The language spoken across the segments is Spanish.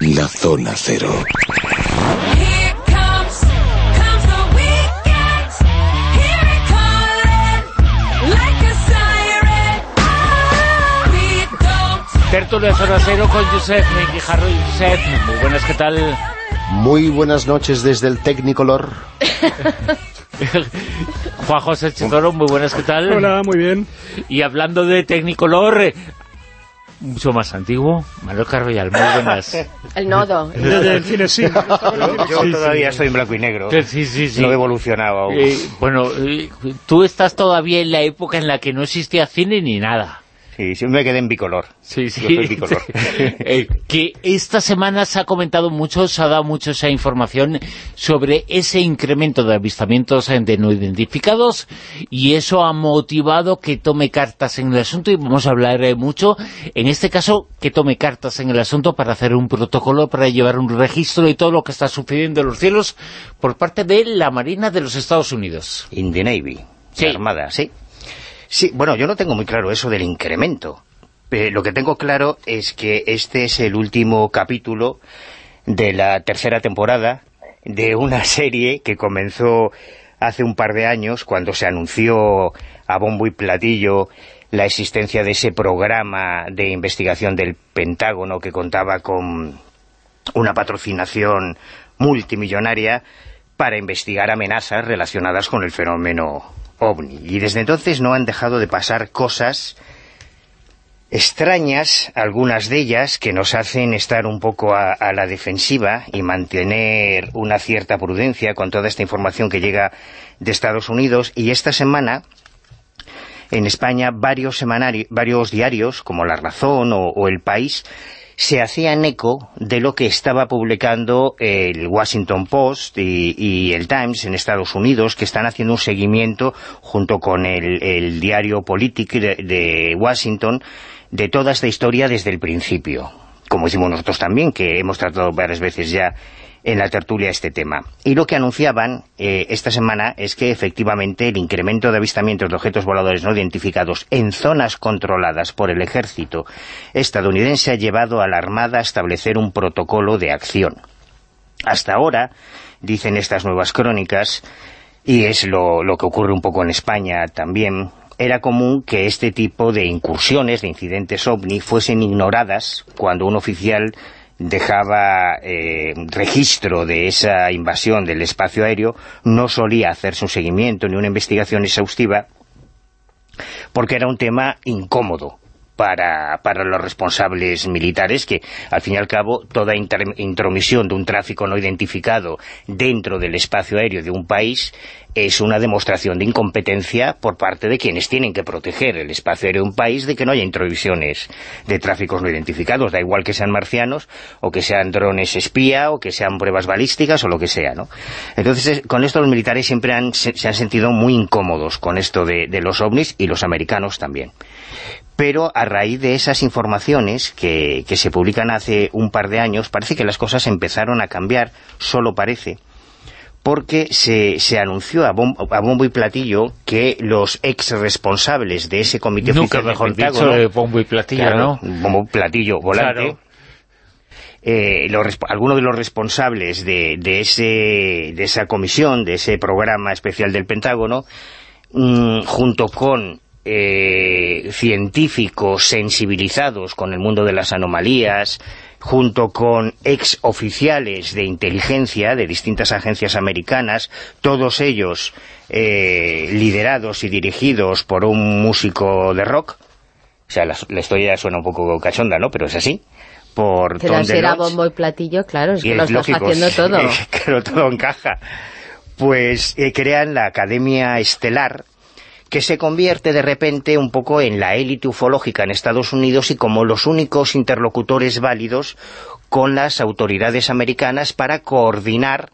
La Zona Cero. Ah, Tertulia de Zona Cero con Josep Guijarro y Josep. Muy buenas, ¿qué tal? Muy buenas noches desde el Technicolor. Juan José Chitoro, muy buenas, ¿qué tal? Hola, muy bien. Y hablando de Technicolor, eh, mucho más antiguo, Manuel Carroyal, muy buenas. El nodo. Desde el cine sí. Yo todavía estoy en blanco y negro. Sí, sí, sí. No he evolucionado aún. Eh, bueno, eh, tú estás todavía en la época en la que no existía cine ni nada. Sí, sí, me quedé en bicolor. Sí, sí. Yo soy bicolor. Eh, que esta semana se ha comentado mucho, se ha dado mucho esa información sobre ese incremento de avistamientos de no identificados y eso ha motivado que tome cartas en el asunto y vamos a hablar eh, mucho, en este caso, que tome cartas en el asunto para hacer un protocolo, para llevar un registro de todo lo que está sucediendo en los cielos por parte de la Marina de los Estados Unidos. In the Navy. Sí. La Armada, sí. Sí, bueno, yo no tengo muy claro eso del incremento. Lo que tengo claro es que este es el último capítulo de la tercera temporada de una serie que comenzó hace un par de años cuando se anunció a bombo y platillo la existencia de ese programa de investigación del Pentágono que contaba con una patrocinación multimillonaria para investigar amenazas relacionadas con el fenómeno Y desde entonces no han dejado de pasar cosas extrañas, algunas de ellas que nos hacen estar un poco a, a la defensiva y mantener una cierta prudencia con toda esta información que llega de Estados Unidos. Y esta semana en España varios varios diarios, como La Razón o El País, se hacían eco de lo que estaba publicando el Washington Post y, el Times en Estados Unidos, que están haciendo un seguimiento junto con el, el diario Politic de, de Washington de toda esta historia desde el principio. Como decimos nosotros también, que hemos tratado varias veces ya en la tertulia este tema. Y lo que anunciaban eh, esta semana es que efectivamente el incremento de avistamientos de objetos voladores no identificados en zonas controladas por el ejército estadounidense ha llevado a la Armada a establecer un protocolo de acción. Hasta ahora, dicen estas nuevas crónicas, y es lo, lo que ocurre un poco en España también, era común que este tipo de incursiones, de incidentes OVNI, fuesen ignoradas cuando un oficial dejaba eh, registro de esa invasión del espacio aéreo, no solía hacerse un seguimiento ni una investigación exhaustiva, porque era un tema incómodo para, para los responsables militares que, al fin y al cabo, toda intromisión de un tráfico no identificado dentro del espacio aéreo de un país es una demostración de incompetencia por parte de quienes tienen que proteger el espacio aéreo de un país de que no haya intromisiones de tráficos no identificados, da igual que sean marcianos, o que sean drones espía, o que sean pruebas balísticas, o lo que sea, ¿no? Entonces, con esto los militares siempre han, se, se han sentido muy incómodos con esto de, de los ovnis, y los americanos también. Pero a raíz de esas informaciones que, que se publican hace un par de años, parece que las cosas empezaron a cambiar, solo parece, porque se, se anunció a, bom- a bombo y platillo que los ex responsables de ese comité Nunca oficial mejor dicho Pentágono, de bombo y platillo, claro, ¿no? bombo platillo volante, Claro. eh, los algunos de los responsables de, de, ese, de esa comisión, de ese programa especial del Pentágono, mm, junto con eh, científicos sensibilizados con el mundo de las anomalías, junto con ex oficiales de inteligencia de distintas agencias americanas, todos ellos eh, liderados y dirigidos por un músico de rock, o sea, la, la historia suena un poco cachonda, ¿no? Pero es así. Por Pero Tom DeLonge. bombo y platillo, claro, es Y que lo estás lógico, haciendo todo. claro, todo encaja. Pues eh, crean la Academia Estelar, que se convierte de repente un poco en la élite ufológica en Estados Unidos y como los únicos interlocutores válidos con las autoridades americanas para coordinar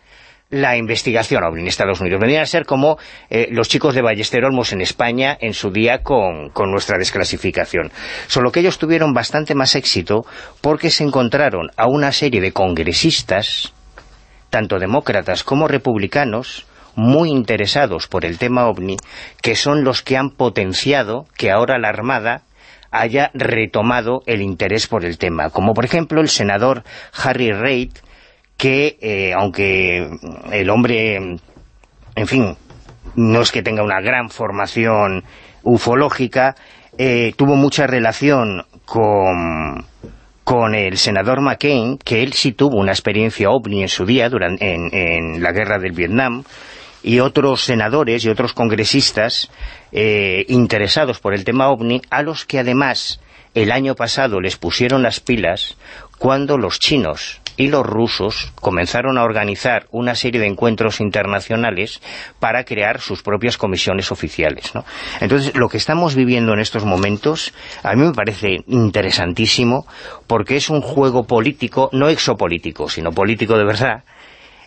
la investigación en Estados Unidos. Vendrían a ser como eh, los chicos de Ballester Olmos en España en su día con, con nuestra desclasificación. Solo que ellos tuvieron bastante más éxito porque se encontraron a una serie de congresistas, tanto demócratas como republicanos, muy interesados por el tema OVNI, que son los que han potenciado que ahora la Armada haya retomado el interés por el tema. Como por ejemplo el senador Harry Reid, que eh, aunque el hombre, en fin, no es que tenga una gran formación ufológica, eh, tuvo mucha relación con, con el senador McCain, que él sí tuvo una experiencia ovni en su día durante, en, en la guerra del Vietnam, y otros senadores y otros congresistas eh, interesados por el tema ovni, a los que además el año pasado les pusieron las pilas cuando los chinos y los rusos comenzaron a organizar una serie de encuentros internacionales para crear sus propias comisiones oficiales. Entonces, lo que estamos viviendo en estos momentos, a mí me parece interesantísimo, porque es un juego político, no exopolítico, sino político de verdad,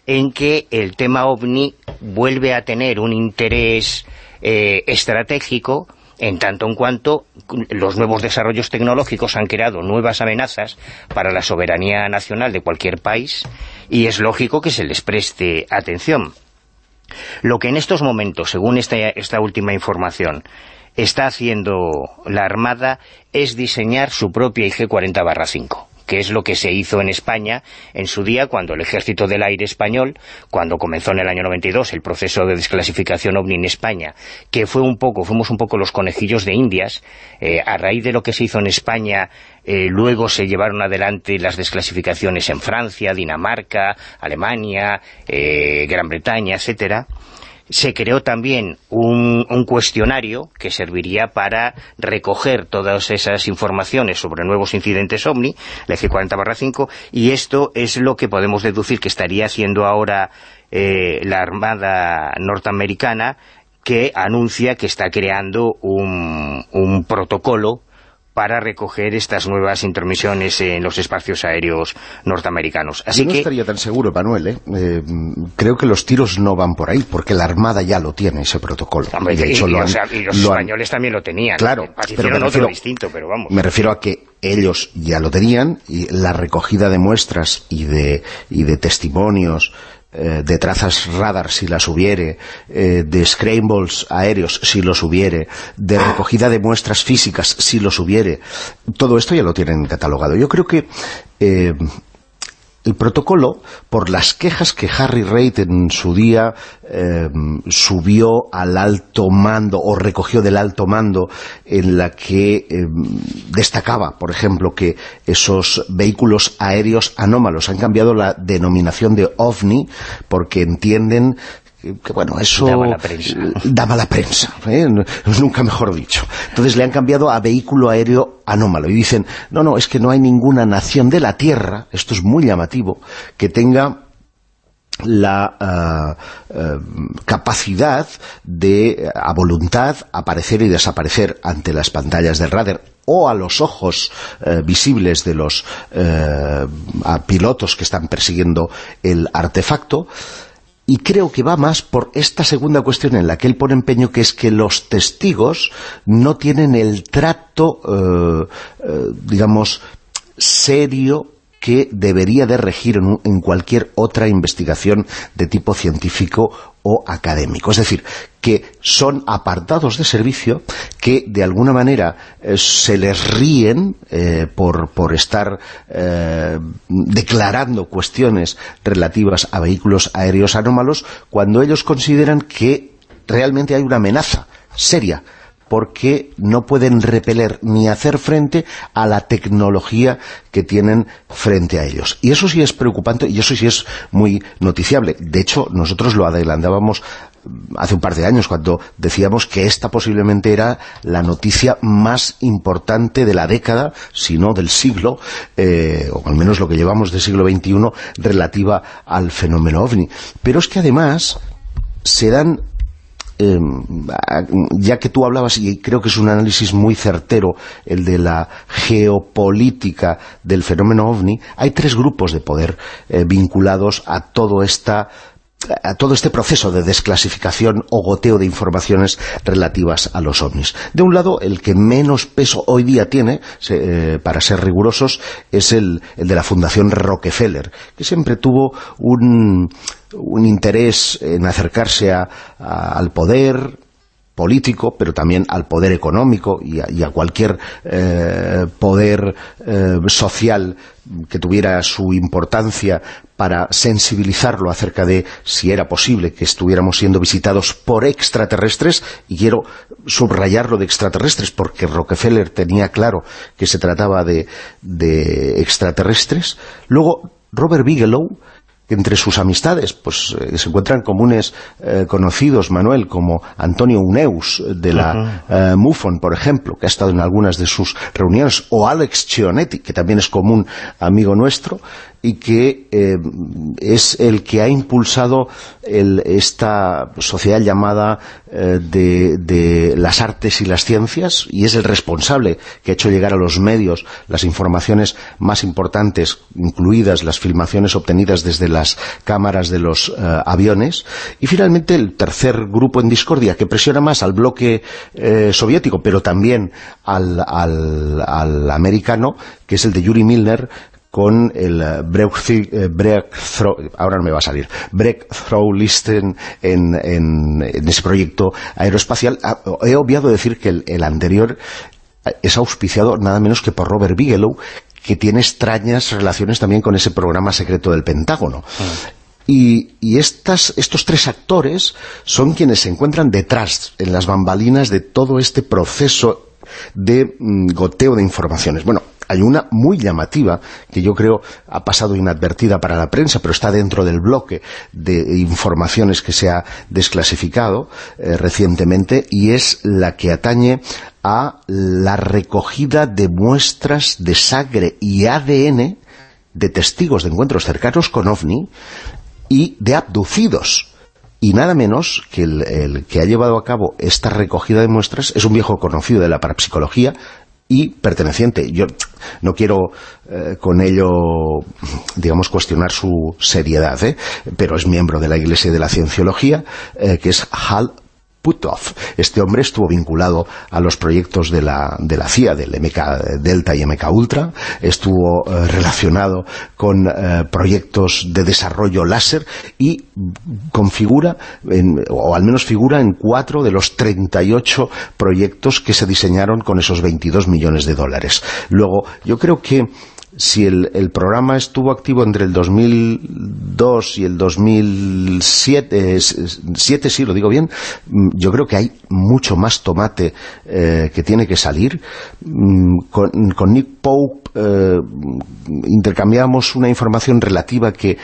en que el tema OVNI vuelve a tener un interés eh, estratégico en tanto en cuanto los nuevos desarrollos tecnológicos han creado nuevas amenazas para la soberanía nacional de cualquier país y es lógico que se les preste atención. Lo que en estos momentos, según esta, esta última información, está haciendo la Armada es diseñar su propia IG-40-5 que es lo que se hizo en España en su día cuando el Ejército del Aire Español, cuando comenzó en el año 92 el proceso de desclasificación OVNI en España, que fue un poco, fuimos un poco los conejillos de Indias, eh, a raíz de lo que se hizo en España, eh, luego se llevaron adelante las desclasificaciones en Francia, Dinamarca, Alemania, eh, Gran Bretaña, etcétera, se creó también un, cuestionario que serviría para recoger todas esas informaciones sobre nuevos incidentes OVNI, la G40-5, y esto es lo que podemos deducir que estaría haciendo ahora eh, la Armada norteamericana, que anuncia que está creando un, un protocolo para recoger estas nuevas intermisiones en los espacios aéreos norteamericanos. Así Yo no que... estaría tan seguro, Manuel, ¿eh? Eh, creo que los tiros no van por ahí, porque la Armada ya lo tiene, ese protocolo. Hombre, de hecho, y, lo han, o sea, y los lo han- españoles también lo tenían. Claro, pero me refiero- distinto, pero vamos. Me refiero a que ellos ya lo tenían y la recogida de muestras y de, y de testimonios eh, de trazas radar si las hubiere, eh, de scrambles aéreos si los hubiere, de recogida de muestras físicas si los hubiere, todo esto ya lo tienen catalogado. Yo creo que eh, el protocolo, por las quejas que Harry Reid en su día eh, subió al alto mando o recogió del alto mando en la que eh, destacaba, por ejemplo, que esos vehículos aéreos anómalos han cambiado la denominación de OVNI porque entienden que, bueno, eso Da mala prensa. eh, da mala prensa, ¿eh? nunca mejor dicho. Entonces le han cambiado a vehículo aéreo anómalo y dicen, no, no, es que no hay ninguna nación de la Tierra, esto es muy llamativo, que tenga la eh, capacidad de, a voluntad, aparecer y desaparecer ante las pantallas del radar o a los ojos eh, visibles de los eh, a pilotos que están persiguiendo el artefacto, y creo que va más por esta segunda cuestión en la que él pone empeño, que es que los testigos no tienen el trato, eh, eh, digamos, serio que debería de regir en, un- en cualquier otra investigación de tipo científico o académico. Es decir, que son apartados de servicio que de alguna manera eh, se les ríen eh, por, por estar eh, declarando cuestiones relativas a vehículos aéreos anómalos cuando ellos consideran que realmente hay una amenaza seria porque no pueden repeler ni hacer frente a la tecnología que tienen frente a ellos. Y eso sí es preocupante y eso sí es muy noticiable. De hecho, nosotros lo adelantábamos hace un par de años cuando decíamos que esta posiblemente era la noticia más importante de la década, si no del siglo, eh, o al menos lo que llevamos del siglo XXI relativa al fenómeno OVNI. Pero es que además se dan eh, ya que tú hablabas, y creo que es un análisis muy certero, el de la geopolítica del fenómeno OVNI, hay tres grupos de poder eh, vinculados a todo esta a todo este proceso de desclasificación o goteo de informaciones relativas a los ovnis. De un lado, el que menos peso hoy día tiene, se, eh, para ser rigurosos, es el, el de la Fundación Rockefeller, que siempre tuvo un, un interés en acercarse a, a, al poder, político, pero también al poder económico y a, cualquier eh, poder eh, social que tuviera su importancia para sensibilizarlo acerca de si era posible que estuviéramos siendo visitados por extraterrestres, y quiero subrayarlo de extraterrestres porque Rockefeller tenía claro que se trataba de extraterrestres. Luego, Robert Bigelow, entre sus amistades pues eh, se encuentran comunes eh, conocidos, Manuel, como Antonio Uneus de la eh, MUFON, por ejemplo, que ha estado en algunas de sus reuniones, o Alex Chionetti, que también es común amigo nuestro, y que eh, es el que ha impulsado el, esta sociedad llamada eh, de, de, las artes y las ciencias y es el responsable que ha hecho llegar a los medios las informaciones más importantes, incluidas las filmaciones obtenidas desde las cámaras de los eh, aviones. Y finalmente el tercer grupo en discordia que presiona más al bloque soviético pero también al, al, al americano que es el de Yuri Milner con el Breakthrough, ahora no me va a salir, Breakthrough Listen en, en, en ese proyecto aeroespacial. He obviado decir que el, el anterior es auspiciado nada menos que por Robert Bigelow, que tiene extrañas relaciones también con ese programa secreto del Pentágono. Y, y estas, estos tres actores son quienes se encuentran detrás, en las bambalinas de todo este proceso de mm, goteo de informaciones. Bueno, hay una muy llamativa que yo creo ha pasado inadvertida para la prensa, pero está dentro del bloque de informaciones que se ha desclasificado eh, recientemente y es la que atañe a la recogida de muestras de sangre y ADN de testigos de encuentros cercanos con OVNI y de abducidos. Y nada menos que el, el, que ha llevado a cabo esta recogida de muestras es un viejo conocido de la parapsicología y perteneciente. Yo no quiero eh, con ello, digamos, cuestionar su seriedad, ¿eh? pero es miembro de la Iglesia de la Cienciología, eh, que es Hal Puthoff. Este hombre estuvo vinculado a los proyectos de la, de la CIA, del MK Delta y MK Ultra, estuvo eh, relacionado con eh, proyectos de desarrollo láser y configura, en, o al menos figura en cuatro de los 38 proyectos que se diseñaron con esos 22 millones de dólares. Luego, yo creo que si el, el, programa estuvo activo entre el 2002 y el 2007, eh, siete, sí, lo digo bien, mm, yo creo que hay mucho más tomate eh, que tiene que salir. Mm, con, con Nick Pope eh, intercambiamos una información relativa que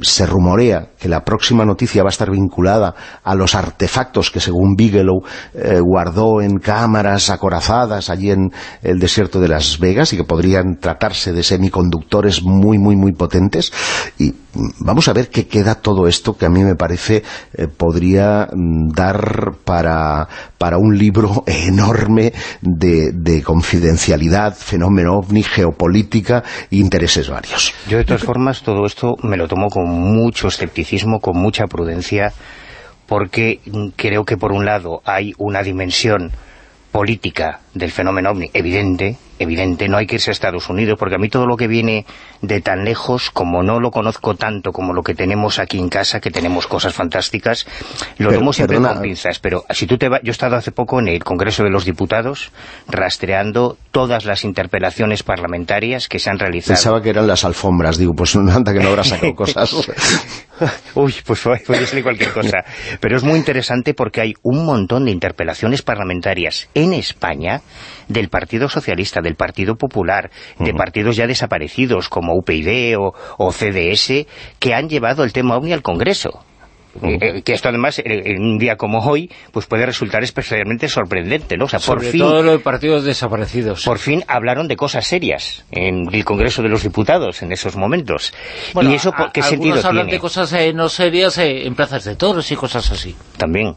se rumorea que la próxima noticia va a estar vinculada a los artefactos que según Bigelow eh, guardó en cámaras acorazadas allí en el desierto de Las Vegas y que podrían tratarse de semiconductores muy muy muy potentes y vamos a ver qué queda todo esto que a mí me parece eh, podría mm, dar para, para un libro enorme de, de, confidencialidad, fenómeno ovni, geopolítica e intereses varios. Yo de todas formas todo esto me lo con mucho escepticismo, con mucha prudencia, porque creo que por un lado hay una dimensión política del fenómeno ovni evidente, evidente, no hay que irse a Estados Unidos, porque a mí todo lo que viene de tan lejos, como no lo conozco tanto como lo que tenemos aquí en casa, que tenemos cosas fantásticas, lo tomo siempre con pinzas, pero si tú te vas, yo he estado hace poco en el Congreso de los Diputados, rastreando todas las interpelaciones parlamentarias que se han realizado. Pensaba que eran las alfombras, digo, pues no anda que no habrá sacado cosas. Uy, pues puede ser cualquier cosa. Pero es muy interesante porque hay un montón de interpelaciones parlamentarias en España del Partido Socialista, del Partido Popular, de uh -huh. partidos ya desaparecidos como UPyD o, o, CDS, que han llevado el tema OVNI al Congreso. Uh -huh. eh, que esto además, en un día como hoy, pues puede resultar especialmente sorprendente, ¿no? O sea, Sobre por fin, todo los partidos desaparecidos. Por fin hablaron de cosas serias en el Congreso de los Diputados en esos momentos. Bueno, ¿Y eso qué sentido hablan tiene? de cosas eh, no serias eh, en plazas de toros y cosas así. También.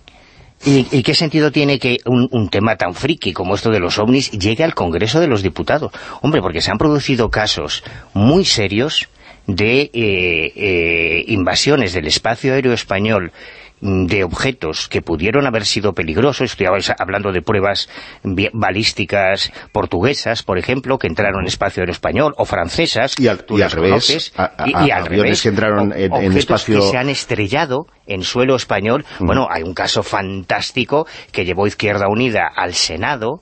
¿Y, ¿Y, qué sentido tiene que un, tema tan friki como esto de los ovnis llegue al Congreso de los Diputados? Hombre, porque se han producido casos muy serios de eh, eh, invasiones del espacio aéreo español de objetos que pudieron haber sido peligrosos, estoy hablando de pruebas balísticas portuguesas, por ejemplo, que entraron en espacio aéreo español, o francesas, y al, y al revés, a, a, y, al revés, que entraron en, en espacio... que se han estrellado en suelo español. Mm. Bueno, hay un caso fantástico que llevó Izquierda Unida al Senado,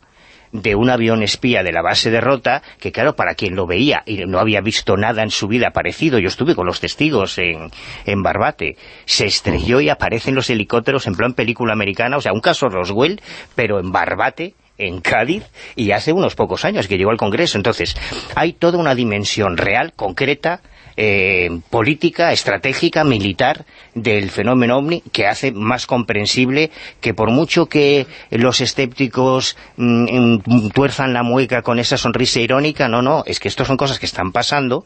de un avión espía de la base de Rota, que claro, para quien lo veía y no había visto nada en su vida parecido, yo estuve con los testigos en, en Barbate, se estrelló y aparecen los helicópteros en plan película americana, o sea, un caso Roswell, pero en Barbate, en Cádiz y hace unos pocos años que llegó al Congreso. Entonces, hay toda una dimensión real, concreta, eh, política, estratégica, militar del fenómeno OVNI que hace más comprensible que por mucho que los escépticos mm, tuerzan la mueca con esa sonrisa irónica, no, no, es que esto son cosas que están pasando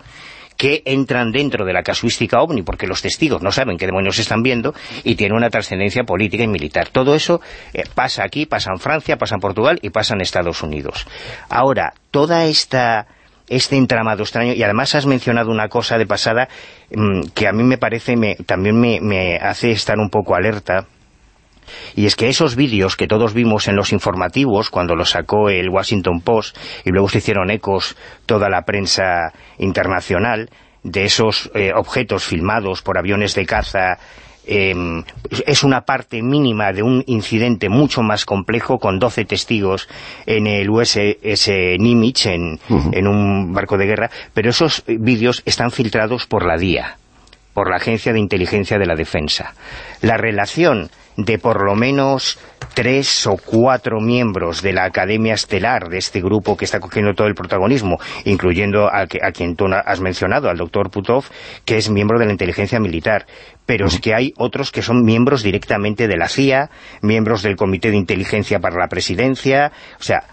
que entran dentro de la casuística OVNI, porque los testigos no saben qué demonios están viendo, y tiene una trascendencia política y militar. Todo eso eh, pasa aquí, pasa en Francia, pasa en Portugal y pasa en Estados Unidos. Ahora, toda esta este entramado extraño, y además has mencionado una cosa de pasada mmm, que a mí me parece, me, también me, me hace estar un poco alerta, y es que esos vídeos que todos vimos en los informativos, cuando los sacó el Washington Post, y luego se hicieron ecos toda la prensa internacional, de esos eh, objetos filmados por aviones de caza eh, es una parte mínima de un incidente mucho más complejo con 12 testigos en el USS Nimitz, en, uh -huh. en un barco de guerra, pero esos vídeos están filtrados por la DIA, por la Agencia de Inteligencia de la Defensa. La relación de por lo menos tres o cuatro miembros de la Academia Estelar, de este grupo que está cogiendo todo el protagonismo, incluyendo a, que, a quien tú has mencionado, al doctor Putov, que es miembro de la inteligencia militar. Pero es que hay otros que son miembros directamente de la CIA, miembros del Comité de Inteligencia para la Presidencia, o sea...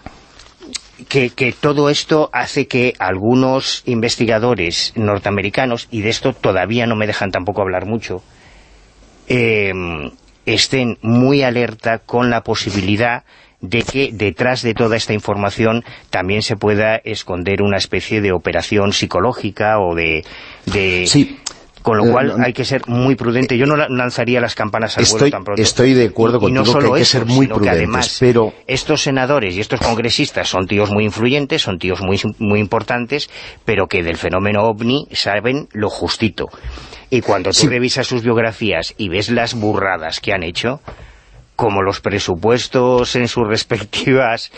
Que, que, todo esto hace que algunos investigadores norteamericanos, y de esto todavía no me dejan tampoco hablar mucho, eh, estén muy alerta con la posibilidad de que detrás de toda esta información también se pueda esconder una especie de operación psicológica o de... de sí. Con lo cual hay que ser muy prudente. Yo no lanzaría las campanas al estoy, vuelo tan pronto. Estoy de acuerdo contigo y no solo que hay que eso, ser muy sino prudentes, que además pero... estos senadores y estos congresistas son tíos muy influyentes, son tíos muy, muy importantes, pero que del fenómeno OVNI saben lo justito. Y cuando tú Sí. revisas sus biografías y ves las burradas que han hecho, como los presupuestos en sus respectivas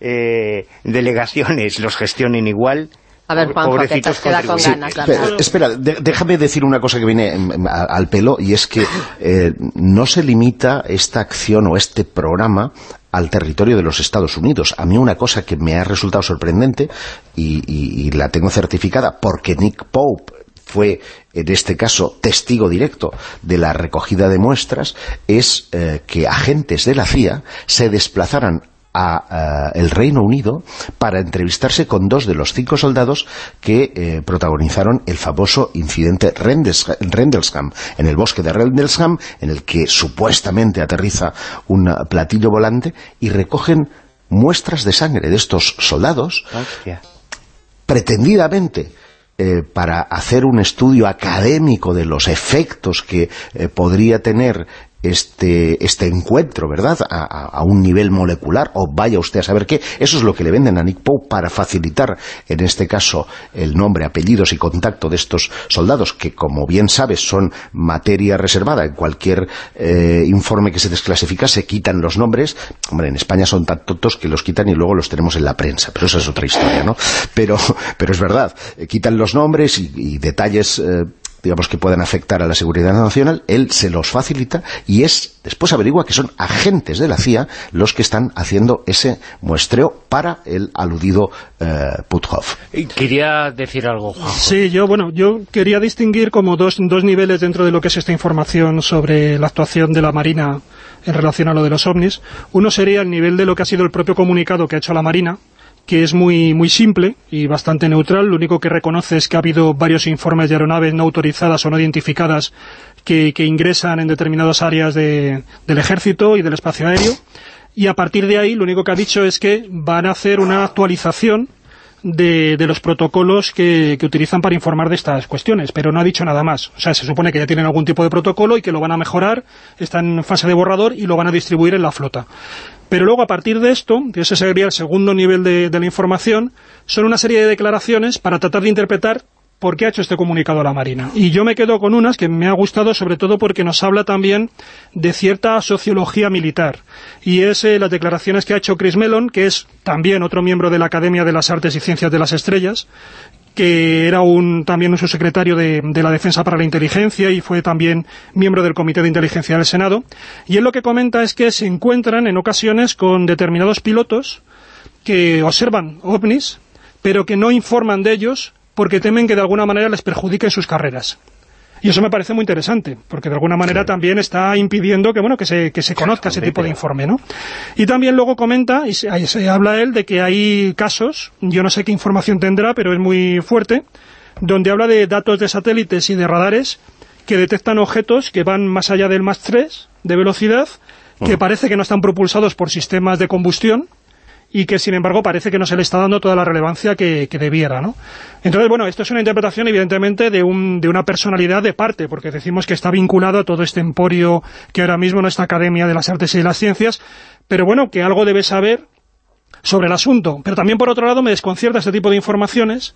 eh, delegaciones los gestionen igual, A ver, Juanjo, que te has quedado con ganas. Espera, de- déjame decir una cosa que viene em, em, a- al pelo y es que eh, no se limita esta acción o este programa al territorio de los Estados Unidos. A mí una cosa que me ha resultado sorprendente y, y- y la tengo certificada porque Nick Pope fue en este caso testigo directo de la recogida de muestras es eh, que agentes de la CIA se desplazaran a eh, el Reino Unido para entrevistarse con dos de los cinco soldados que eh, protagonizaron el famoso incidente Rendlesham, en el bosque de Rendlesham, en el que supuestamente aterriza un platillo volante y recogen muestras de sangre de estos soldados Hostia. pretendidamente eh, para hacer un estudio académico de los efectos que eh, podría tener este, este encuentro, ¿verdad?, a, a- a un nivel molecular, o vaya usted a saber qué, eso es lo que le venden a Nick Pope para facilitar, en este caso, el nombre, apellidos y contacto de estos soldados, que como bien sabes son materia reservada, en cualquier eh, informe que se desclasifica se quitan los nombres, hombre, en España son tan tontos que los quitan y luego los tenemos en la prensa, pero esa es otra historia, ¿no? Pero, pero es verdad, eh, quitan los nombres y, y detalles... eh, digamos que puedan afectar a la seguridad nacional, él se los facilita y es, después averigua que son agentes de la CIA los que están haciendo ese muestreo para el aludido eh, Puthoff. Quería decir algo, Juanjo. Sí, yo, bueno, yo quería distinguir como dos, dos niveles dentro de lo que es esta información sobre la actuación de la Marina en relación a lo de los ovnis. Uno sería el nivel de lo que ha sido el propio comunicado que ha hecho la Marina, que es muy, muy simple y bastante neutral. Lo único que reconoce es que ha habido varios informes de aeronaves no autorizadas o no identificadas que, ingresan en determinadas áreas de- del ejército y del espacio aéreo. Y a partir de ahí, lo único que ha dicho es que van a hacer una actualización de, de los protocolos que, que utilizan para informar de estas cuestiones, pero no ha dicho nada más. O sea, se supone que ya tienen algún tipo de protocolo y que lo van a mejorar, está en fase de borrador y lo van a distribuir en la flota. Pero luego, a partir de esto, que ese sería el segundo nivel de, de la información, son una serie de declaraciones para tratar de interpretar por qué ha hecho este comunicado la Marina. Y yo me quedo con unas que me ha gustado sobre todo porque nos habla también de cierta sociología militar. Y es eh, las declaraciones que ha hecho Chris Mellon, que es también otro miembro de la Academia de las Artes y Ciencias de las Estrellas, que era un, también un subsecretario de, de la Defensa para la Inteligencia y fue también miembro del Comité de Inteligencia del Senado. Y él lo que comenta es que se encuentran en ocasiones con determinados pilotos que observan ovnis, pero que no informan de ellos porque temen que de alguna manera les perjudiquen sus carreras. Y eso me parece muy interesante, porque de alguna manera también está impidiendo que bueno que se, que se conozca ese tipo de informe, ¿no? Y también luego comenta, y se, ahí se habla él, de que hay casos, yo no sé qué información tendrá, pero es muy fuerte, donde habla de datos de satélites y de radares que detectan objetos que van más allá del más 3 de velocidad, que parece que no están propulsados por sistemas de combustión, y que sin embargo parece que no se le está dando toda la relevancia que, debiera, ¿no? Entonces, bueno, esto es una interpretación evidentemente de, un, de una personalidad de parte, porque decimos que está vinculado a todo este emporio que ahora mismo no está Academia de las Artes y de las Ciencias, pero bueno, que algo debe saber sobre el asunto. Pero también, por otro lado, me desconcierta este tipo de informaciones,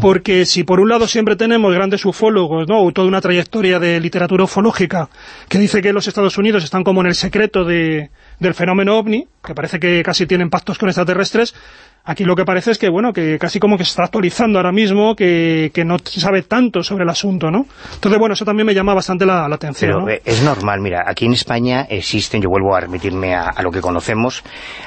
porque si por un lado siempre tenemos grandes ufólogos, ¿no? o toda una trayectoria de literatura ufológica que dice que los Estados Unidos están como en el secreto de, del fenómeno OVNI, que parece que casi tienen pactos con extraterrestres, aquí lo que parece es que, bueno, que casi como que se está actualizando ahora mismo, que, que no se sabe tanto sobre el asunto, ¿no? Entonces, bueno, eso también me llama bastante la, la atención, Pero ¿no? eh, es normal, mira, aquí en España existen, yo vuelvo a remitirme a, a lo que conocemos,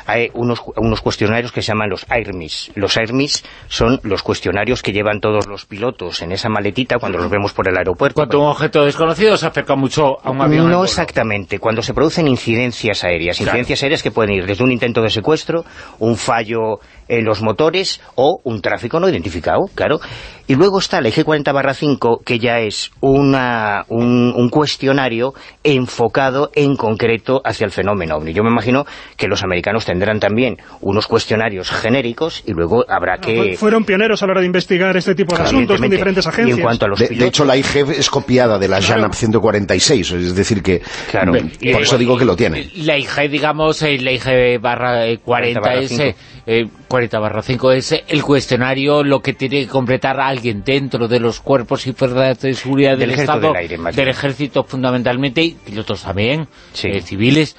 hay unos, unos cuestionarios que se llaman los AIRMIS. Los AIRMIS son los cuestionarios que llevan todos los pilotos en esa maletita cuando los vemos por el aeropuerto. Cuando un objeto desconocido se acerca mucho a un avión. No exactamente, cuando se producen incidencias aéreas, incidencias aéreas que pueden ir desde un intento de secuestro, un fallo en los motores o un tráfico no identificado, claro. Y luego está el eje 40-5, que ya es una, un, un cuestionario enfocado en concreto hacia el fenómeno OVNI. Yo me imagino que los americanos tendrán también unos cuestionarios genéricos y luego habrá que... Fu- Fueron pioneros a la hora de investigar este tipo de Claro, asuntos con diferentes agencias. Y en cuanto a los De, de pilotos- hecho, la IGEV es copiada de la JANAP 146, es decir que... Claro. Por Y- eso digo que lo tiene. La IG, digamos, eh, la IG barra eh, 40 barra es, cinco. eh, eh, 40 barra 5 es eh, el cuestionario, lo que tiene que completar alguien dentro de los cuerpos y fuerzas de seguridad del, Estado, del aire, ejército fundamentalmente, y pilotos también, Sí. eh, civiles,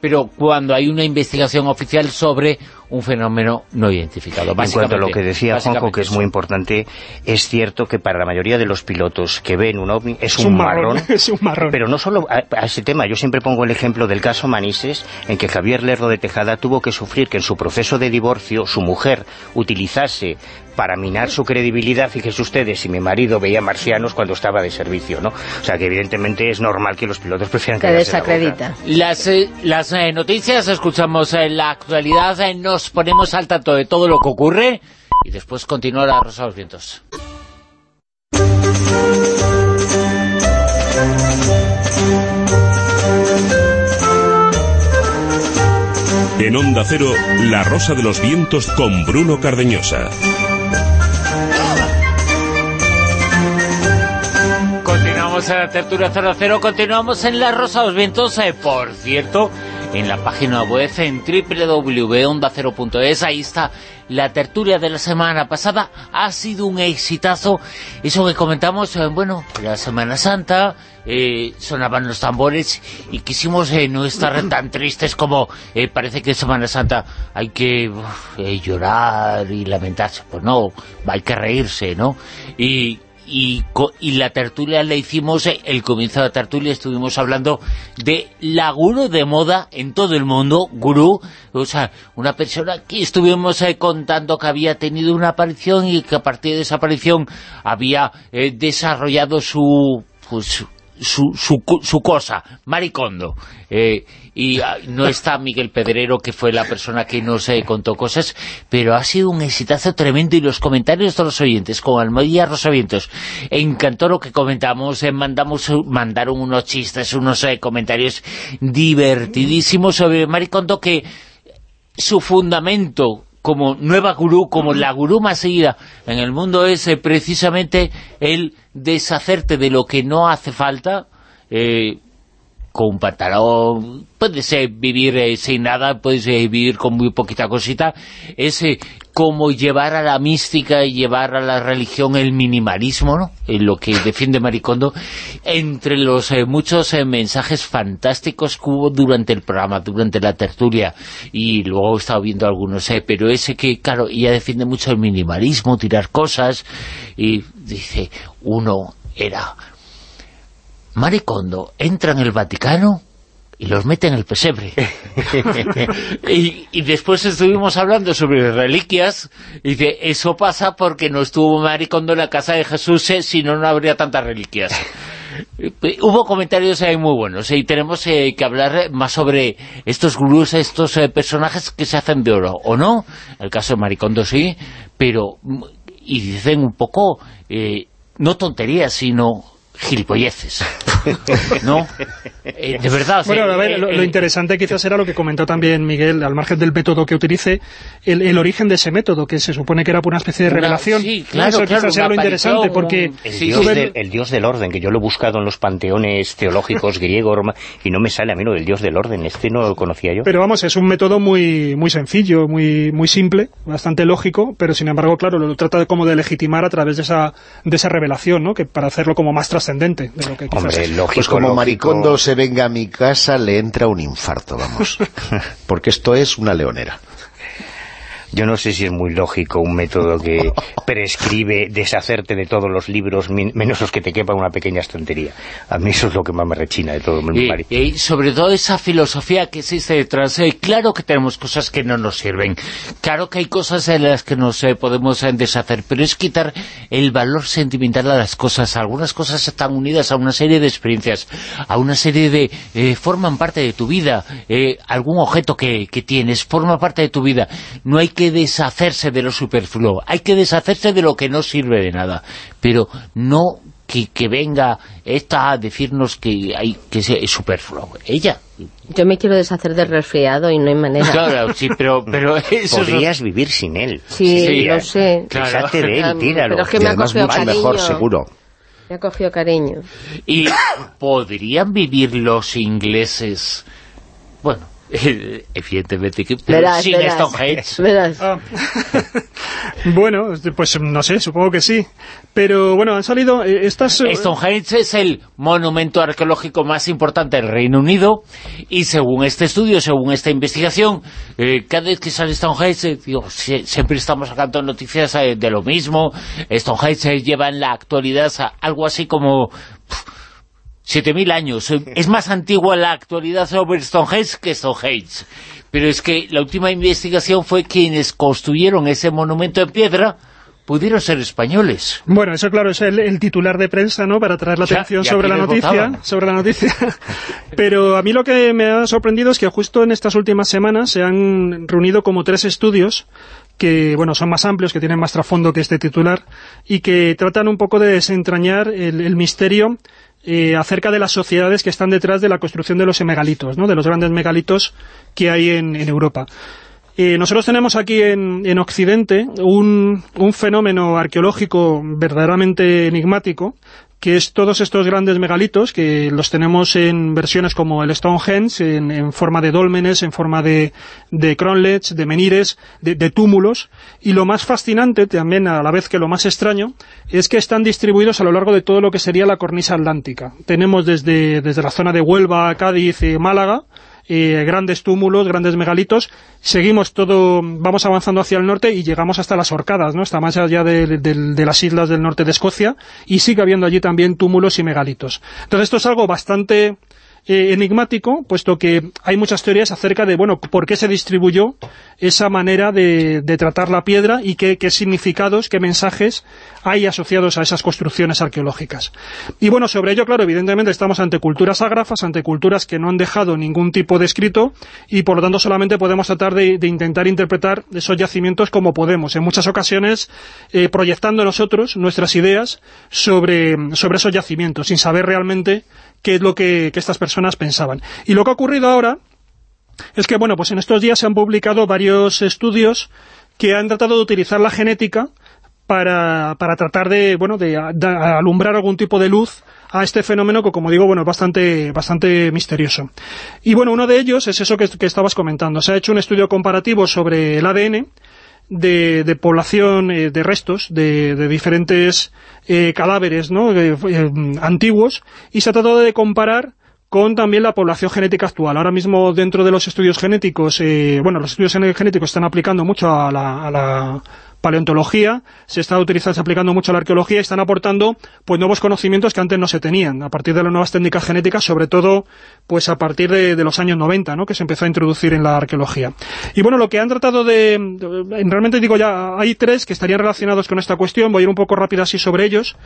pero cuando hay una investigación oficial sobre un fenómeno no identificado. En cuanto a lo que decía Juanjo, que es eso. muy importante, es cierto que para la mayoría de los pilotos que ven un ovni es, Es un marrón, es un marrón. Pero no solo a, a ese tema, yo siempre pongo el ejemplo del caso Manises, en que Javier Lerdo de Tejada tuvo que sufrir que en su proceso de divorcio su mujer utilizase para minar su credibilidad, fíjense ustedes, si mi marido veía marcianos cuando estaba de servicio, ¿no? O sea que evidentemente es normal que los pilotos prefieran Te callarse la desacredita. Las, eh, las eh, noticias, escuchamos eh, la actualidad, eh, nos ponemos al tanto de todo lo que ocurre y después continúa la Rosa de los Vientos. En Onda Cero, La Rosa de los Vientos con Bruno Cardeñosa. Continuamos en la tertulia 00, continuamos en la Rosa de los Vientos, eh, por cierto, en la página web en www.ondacero.es, ahí está la tertulia de la semana pasada, ha sido un exitazo, eso que comentamos, eh, bueno, la Semana Santa, eh, sonaban los tambores y quisimos eh, no estar tan tristes como eh, parece que Semana Santa hay que uf, eh, llorar y lamentarse, pues no, hay que reírse, ¿no? Y y, y la tertulia la hicimos, eh, el comienzo de la tertulia estuvimos hablando de la gurú de moda en todo el mundo, gurú, o sea, una persona que estuvimos eh, contando que había tenido una aparición y que a partir de esa aparición había eh, desarrollado su, pues, su, su, su cosa, Maricondo. Eh, y ah, no está Miguel Pedrero, que fue la persona que nos eh, contó cosas, pero ha sido un exitazo tremendo y los comentarios de los oyentes, con Almohadilla Rosavientos, encantó lo que comentamos, eh, mandamos, mandaron unos chistes, unos eh, comentarios divertidísimos sobre Maricondo que su fundamento como nueva gurú, como la gurú más seguida en el mundo es eh, precisamente el deshacerte de lo que no hace falta, eh, con un pantalón, puedes eh, vivir eh, sin nada, puedes eh, vivir con muy poquita cosita, es eh, como llevar a la mística y llevar a la religión el minimalismo, ¿no? En lo que defiende Maricondo, entre los eh, muchos eh, mensajes fantásticos que hubo durante el programa, durante la tertulia, y luego he estado viendo algunos, eh, pero ese que, claro, ella defiende mucho el minimalismo, tirar cosas, y dice, uno era Maricondo entra en el Vaticano y los mete en el pesebre. y, y después estuvimos hablando sobre reliquias, y dice, eso pasa porque no estuvo Maricondo en la casa de Jesús, eh, si no, no habría tantas reliquias. Eh, Hubo comentarios ahí muy buenos y tenemos eh, que hablar más sobre estos gurús, estos eh, personajes que se hacen de oro, ¿o no? El caso de Maricondo sí, pero... mm, Y dicen un poco, eh, no tonterías, sino gilipolleces. ¿No? Eh, de verdad. Bueno, a ver, lo, eh, lo eh, interesante quizás era lo que comentó también Miguel, al margen del método que utilice, el, el origen de ese método, que se supone que era por una especie de Una- revelación. sí, claro, Eso claro, quizás era una lo interesante, aparición, porque... un- El, Sí, dios del, el dios del orden, que yo lo he buscado en los panteones teológicos griegos y no me sale a mí lo del dios del orden. Este no lo conocía yo. Pero vamos, es un método muy muy sencillo, muy muy simple, bastante lógico, pero sin embargo, claro, lo trata como de legitimar a través de esa de esa revelación, ¿no? Que para hacerlo como más trascendente de lo que quizás Hombre, lógico, Pues como lógico. Maricondo se venga a mi casa, le entra un infarto, vamos. Porque esto es una leonera. Yo no sé si es muy lógico un método que prescribe deshacerte de todos los libros, menos los que te quepa una pequeña estantería. A mí eso es lo que más me rechina de todo. me Y, sobre todo esa filosofía que existe detrás. eh, claro que tenemos cosas que no nos sirven. Claro que hay cosas en las que nos eh, podemos eh, deshacer, pero es quitar el valor sentimental a las cosas. Algunas cosas están unidas a una serie de experiencias, a una serie de... eh, forman parte de tu vida. eh, algún objeto que, que tienes forma parte de tu vida. No hay que deshacerse de lo superfluo. Hay que deshacerse de lo que no sirve de nada. Pero no que, que venga esta a decirnos que hay que es superfluo. Ella. Yo me quiero deshacer del resfriado y no hay manera. Claro, sí, pero, pero eso es- Podrías vivir sin él. Sí, Sí, lo sé. Claro. De él, tíralo. pero es que Y me ha además cogido mucho cariño. mejor, seguro. Me ha cogido cariño. Y podrían vivir los ingleses... Bueno, evidentemente que... Verás, sin verás. Stonehenge. Verás. Ah. bueno, pues no sé, supongo que sí. Pero bueno, han salido eh, estas... eh, Stonehenge es el monumento arqueológico más importante del Reino Unido y según este estudio, según esta investigación, eh, cada vez que sale Stonehenge, eh, digo, sie- siempre estamos sacando noticias eh, de lo mismo. Stonehenge eh, lleva en la actualidad a- algo así como... 7.000 años. Es más antigua la actualidad sobre Stonehenge que Stonehenge. Pero es que la última investigación fue quienes construyeron ese monumento en piedra pudieron ser españoles. Bueno, eso claro, es el, el titular de prensa, ¿no? Para traer la atención sobre la noticia, sobre la noticia. Pero a mí lo que me ha sorprendido es que justo en estas últimas semanas se han reunido como tres estudios que, bueno, son más amplios, que tienen más trasfondo que este titular, y que tratan un poco de desentrañar el, el misterio eh, acerca de las sociedades que están detrás de la construcción de los megalitos, ¿no? De los grandes megalitos que hay en, en Europa. Eh, nosotros tenemos aquí en, en Occidente un fenómeno arqueológico verdaderamente enigmático, que es todos estos grandes megalitos, que los tenemos en versiones como el Stonehenge, en, en forma de dólmenes, en forma de, de cronlets, de menires, de, de túmulos, y lo más fascinante, también a la vez que lo más extraño, es que están distribuidos a lo largo de todo lo que sería la cornisa atlántica. Tenemos desde, desde la zona de Huelva, Cádiz y Málaga, eh, grandes túmulos, grandes megalitos, seguimos todo, vamos avanzando hacia el norte y llegamos hasta las Orcadas, ¿no? Hasta más allá de, de- de las islas del norte de Escocia y sigue habiendo allí también túmulos y megalitos. Entonces esto es algo bastante eh, enigmático, puesto que hay muchas teorías acerca de, bueno, por qué se distribuyó esa manera de, de tratar la piedra y qué, significados, qué mensajes hay asociados a esas construcciones arqueológicas. Y bueno, sobre ello, claro, evidentemente estamos ante culturas ágrafas, ante culturas que no han dejado ningún tipo de escrito y por lo tanto solamente podemos tratar de, de intentar interpretar esos yacimientos como podemos, en muchas ocasiones eh, proyectando nosotros nuestras ideas sobre, sobre esos yacimientos, sin saber realmente qué es lo que, que estas personas pensaban. Y lo que ha ocurrido ahora es que, bueno, pues en estos días se han publicado varios estudios que han tratado de utilizar la genética para, para tratar de, bueno, de, alumbrar algún tipo de luz a este fenómeno que, como digo, bueno, es bastante, bastante misterioso. Y bueno, uno de ellos es eso que estabas comentando. Se ha hecho un estudio comparativo sobre el ADN de, de población eh, de restos de, de diferentes eh, cadáveres ¿no? Eh, eh, antiguos y se ha tratado de comparar con también la población genética actual. Ahora mismo dentro de los estudios genéticos, eh, bueno, los estudios genéticos están aplicando mucho a la, a la paleontología, se está utilizando, se aplicando mucho a la arqueología y están aportando pues nuevos conocimientos que antes no se tenían, a partir de las nuevas técnicas genéticas, sobre todo pues a partir de, los años 90, ¿no? que se empezó a introducir en la arqueología. Y bueno, lo que han tratado de, de- realmente digo ya, hay tres que estarían relacionados con esta cuestión, voy a ir un poco rápido así sobre ellos.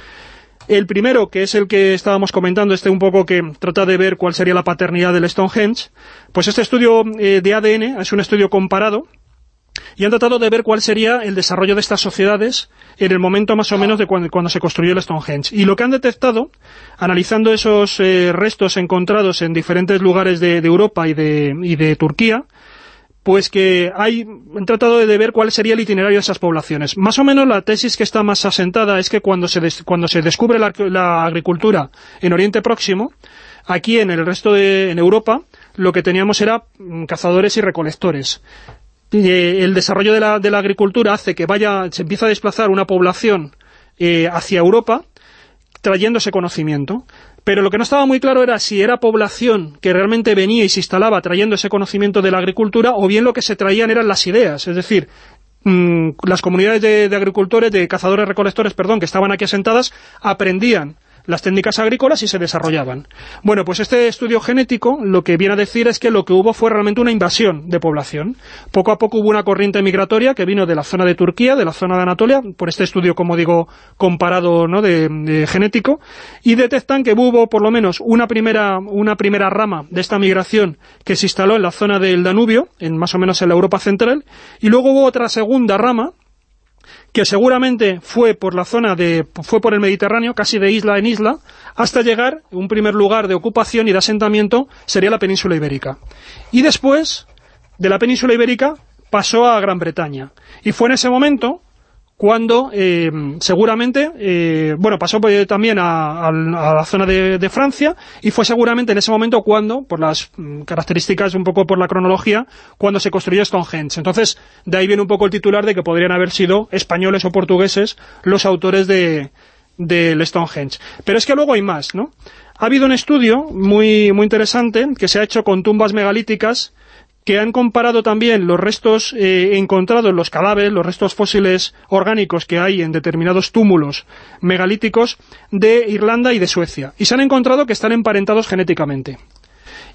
El primero, que es el que estábamos comentando, este un poco que trata de ver cuál sería la paternidad del Stonehenge, pues este estudio eh, de ADN es un estudio comparado y han tratado de ver cuál sería el desarrollo de estas sociedades en el momento más o menos de cuando, cuando se construyó el Stonehenge. Y lo que han detectado, analizando esos eh, restos encontrados en diferentes lugares de, Europa y de, y de Turquía, pues que hay, han tratado de ver cuál sería el itinerario de esas poblaciones. Más o menos la tesis que está más asentada es que cuando se, des- cuando se descubre la, la agricultura en Oriente Próximo, aquí en el resto de en Europa, lo que teníamos era mm, cazadores y recolectores. Eh, el desarrollo de la, de la agricultura hace que vaya, se empieza a desplazar una población eh, hacia Europa, trayendo ese conocimiento. Pero lo que no estaba muy claro era si era población que realmente venía y se instalaba trayendo ese conocimiento de la agricultura o bien lo que se traían eran las ideas. Es decir, mm, las comunidades de, de agricultores, de cazadores recolectores, perdón, que estaban aquí asentadas, aprendían las técnicas agrícolas y se desarrollaban. Bueno, pues este estudio genético lo que viene a decir es que lo que hubo fue realmente una invasión de población. Poco a poco hubo una corriente migratoria que vino de la zona de Turquía, de la zona de Anatolia, por este estudio, como digo, comparado ¿no? de, de genético, y detectan que hubo por lo menos una primera, una primera rama de esta migración que se instaló en la zona del Danubio, en más o menos en la Europa central, y luego hubo otra segunda rama que seguramente fue por la zona de fue por el Mediterráneo, casi de isla en isla, hasta llegar un primer lugar de ocupación y de asentamiento sería la península ibérica. Y después de la península ibérica pasó a Gran Bretaña. Y fue en ese momento cuando eh, seguramente, eh, bueno, pasó pues, también a, a la zona de, de Francia y fue seguramente en ese momento cuando, por las mm, características, un poco por la cronología, cuando se construyó Stonehenge. Entonces, de ahí viene un poco el titular de que podrían haber sido españoles o portugueses los autores de del Stonehenge. Pero es que luego hay más, ¿no? Ha habido un estudio muy, muy interesante que se ha hecho con tumbas megalíticas que han comparado también los restos eh, encontrados, los cadáveres, los restos fósiles orgánicos que hay en determinados túmulos megalíticos de Irlanda y de Suecia. Y se han encontrado que están emparentados genéticamente.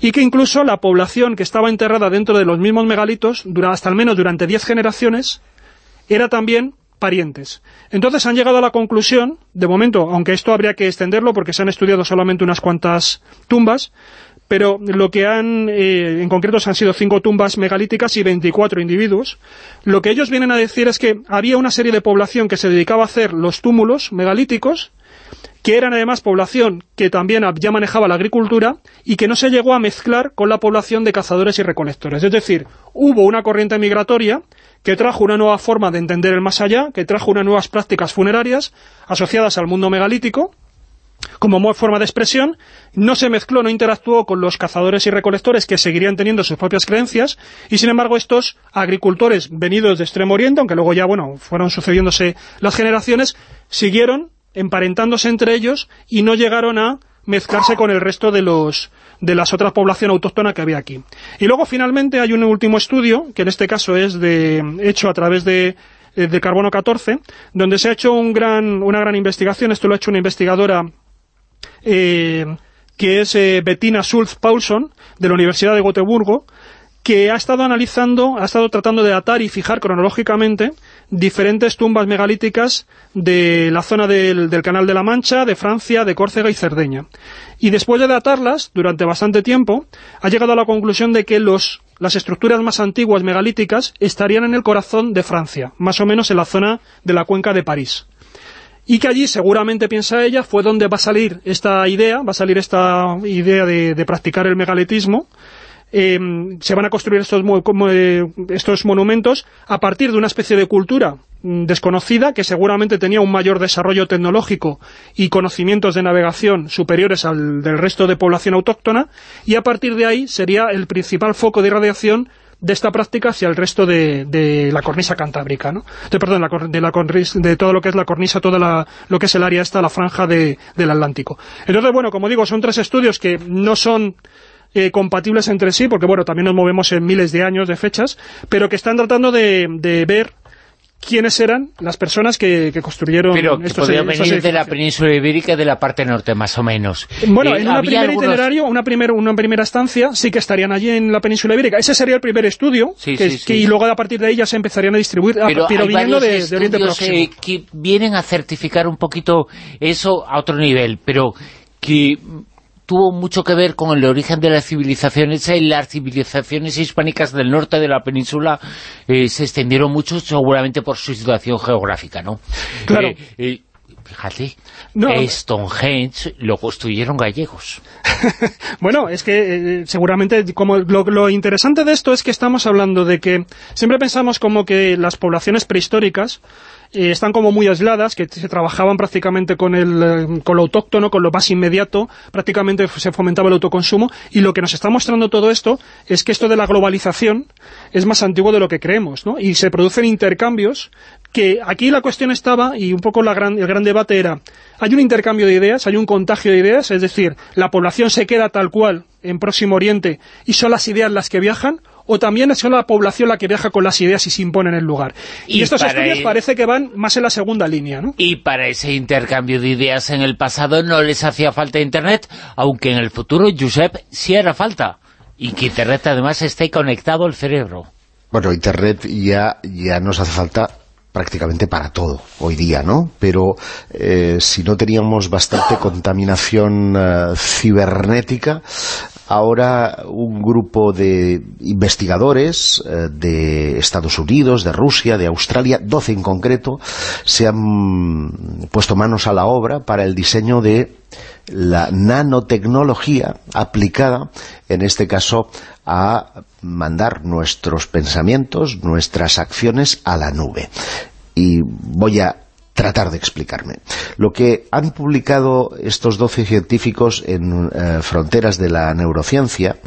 Y que incluso la población que estaba enterrada dentro de los mismos megalitos, hasta al menos durante 10 generaciones, era también parientes. Entonces han llegado a la conclusión, de momento, aunque esto habría que extenderlo porque se han estudiado solamente unas cuantas tumbas, pero lo que han, eh, en concreto han sido cinco tumbas megalíticas y 24 individuos, lo que ellos vienen a decir es que había una serie de población que se dedicaba a hacer los túmulos megalíticos, que eran además población que también ya manejaba la agricultura y que no se llegó a mezclar con la población de cazadores y recolectores. Es decir, hubo una corriente migratoria que trajo una nueva forma de entender el más allá, que trajo unas nuevas prácticas funerarias asociadas al mundo megalítico, como forma de expresión, no se mezcló, no interactuó con los cazadores y recolectores que seguirían teniendo sus propias creencias, y sin embargo estos agricultores venidos de Extremo Oriente, aunque luego ya, bueno, fueron sucediéndose las generaciones, siguieron emparentándose entre ellos y no llegaron a mezclarse con el resto de los de las otras poblaciones autóctonas que había aquí. Y luego finalmente hay un último estudio, que en este caso es de hecho a través de de carbono 14, donde se ha hecho un gran, una gran investigación, esto lo ha hecho una investigadora eh, que es eh, Bettina Schultz Paulson, de la Universidad de Gotemburgo, que ha estado analizando, ha estado tratando de datar y fijar cronológicamente diferentes tumbas megalíticas de la zona del, del Canal de la Mancha, de Francia, de Córcega y Cerdeña. Y después de datarlas, durante bastante tiempo, ha llegado a la conclusión de que los, las estructuras más antiguas megalíticas estarían en el corazón de Francia, más o menos en la zona de la cuenca de París y que allí seguramente piensa ella fue donde va a salir esta idea, va a salir esta idea de, practicar el megalitismo eh, se van a construir estos, eh, estos monumentos a partir de una especie de cultura mm, desconocida que seguramente tenía un mayor desarrollo tecnológico y conocimientos de navegación superiores al del resto de población autóctona y a partir de ahí sería el principal foco de irradiación de esta práctica hacia el resto de, de la cornisa cantábrica, ¿no? De, perdón, la de, la cornis- de todo lo que es la cornisa, toda la, lo que es el área esta, la franja de- del Atlántico. Entonces, bueno, como digo, son tres estudios que no son eh, compatibles entre sí, porque bueno, también nos movemos en miles de años de fechas, pero que están tratando de, de ver quiénes eran las personas que, que construyeron Pero que estos podía venir de la península ibérica y de la parte norte, más o menos. Bueno, Eh, en un primer algunos- itinerario, una, primer, una primera estancia, sí que estarían allí en la península ibérica. Ese sería el primer estudio, Sí, que, sí, sí, que- sí. y luego a partir de ahí ya se empezarían a distribuir, Pero, pero, viniendo de, de Oriente Próximo. eh, que vienen a certificar un poquito eso a otro nivel, pero que tuvo mucho que ver con el origen de las civilizaciones y las civilizaciones hispánicas del norte de la península eh, se extendieron mucho seguramente por su situación geográfica, ¿no? Claro. Eh, eh, fíjate, No. Stonehenge lo construyeron gallegos. Bueno, es que eh, seguramente como lo, lo interesante de esto es que estamos hablando de que siempre pensamos como que las poblaciones prehistóricas eh, están como muy aisladas, que se trabajaban prácticamente con, el, eh, con lo autóctono, con lo más inmediato, prácticamente se fomentaba el autoconsumo, y lo que nos está mostrando todo esto es que esto de la globalización es más antiguo de lo que creemos, ¿no? Y se producen intercambios que aquí la cuestión estaba, y un poco la gran, el gran debate era, hay un intercambio de ideas, hay un contagio de ideas, es decir, la población se queda tal cual en Próximo Oriente y son las ideas las que viajan, o también es solo la población la que viaja con las ideas y se impone en el lugar. Y, Y estos estudios el- parece que van más en la segunda línea, ¿no? Y para ese intercambio de ideas en el pasado no les hacía falta Internet, aunque en el futuro, Josep, sí hará falta. Y que Internet además esté conectado al cerebro. Bueno, Internet ya, ya nos hace falta prácticamente para todo hoy día, ¿no? Pero eh, si no teníamos bastante contaminación eh, cibernética, ahora un grupo de investigadores eh, de Estados Unidos, de Rusia, de Australia, 12 en concreto, se han puesto manos a la obra para el diseño de la nanotecnología aplicada, en este caso, a mandar nuestros pensamientos, nuestras acciones a la nube. Y voy a tratar de explicarme. Lo que han publicado estos 12 científicos en eh, Fronteras de la Neurociencia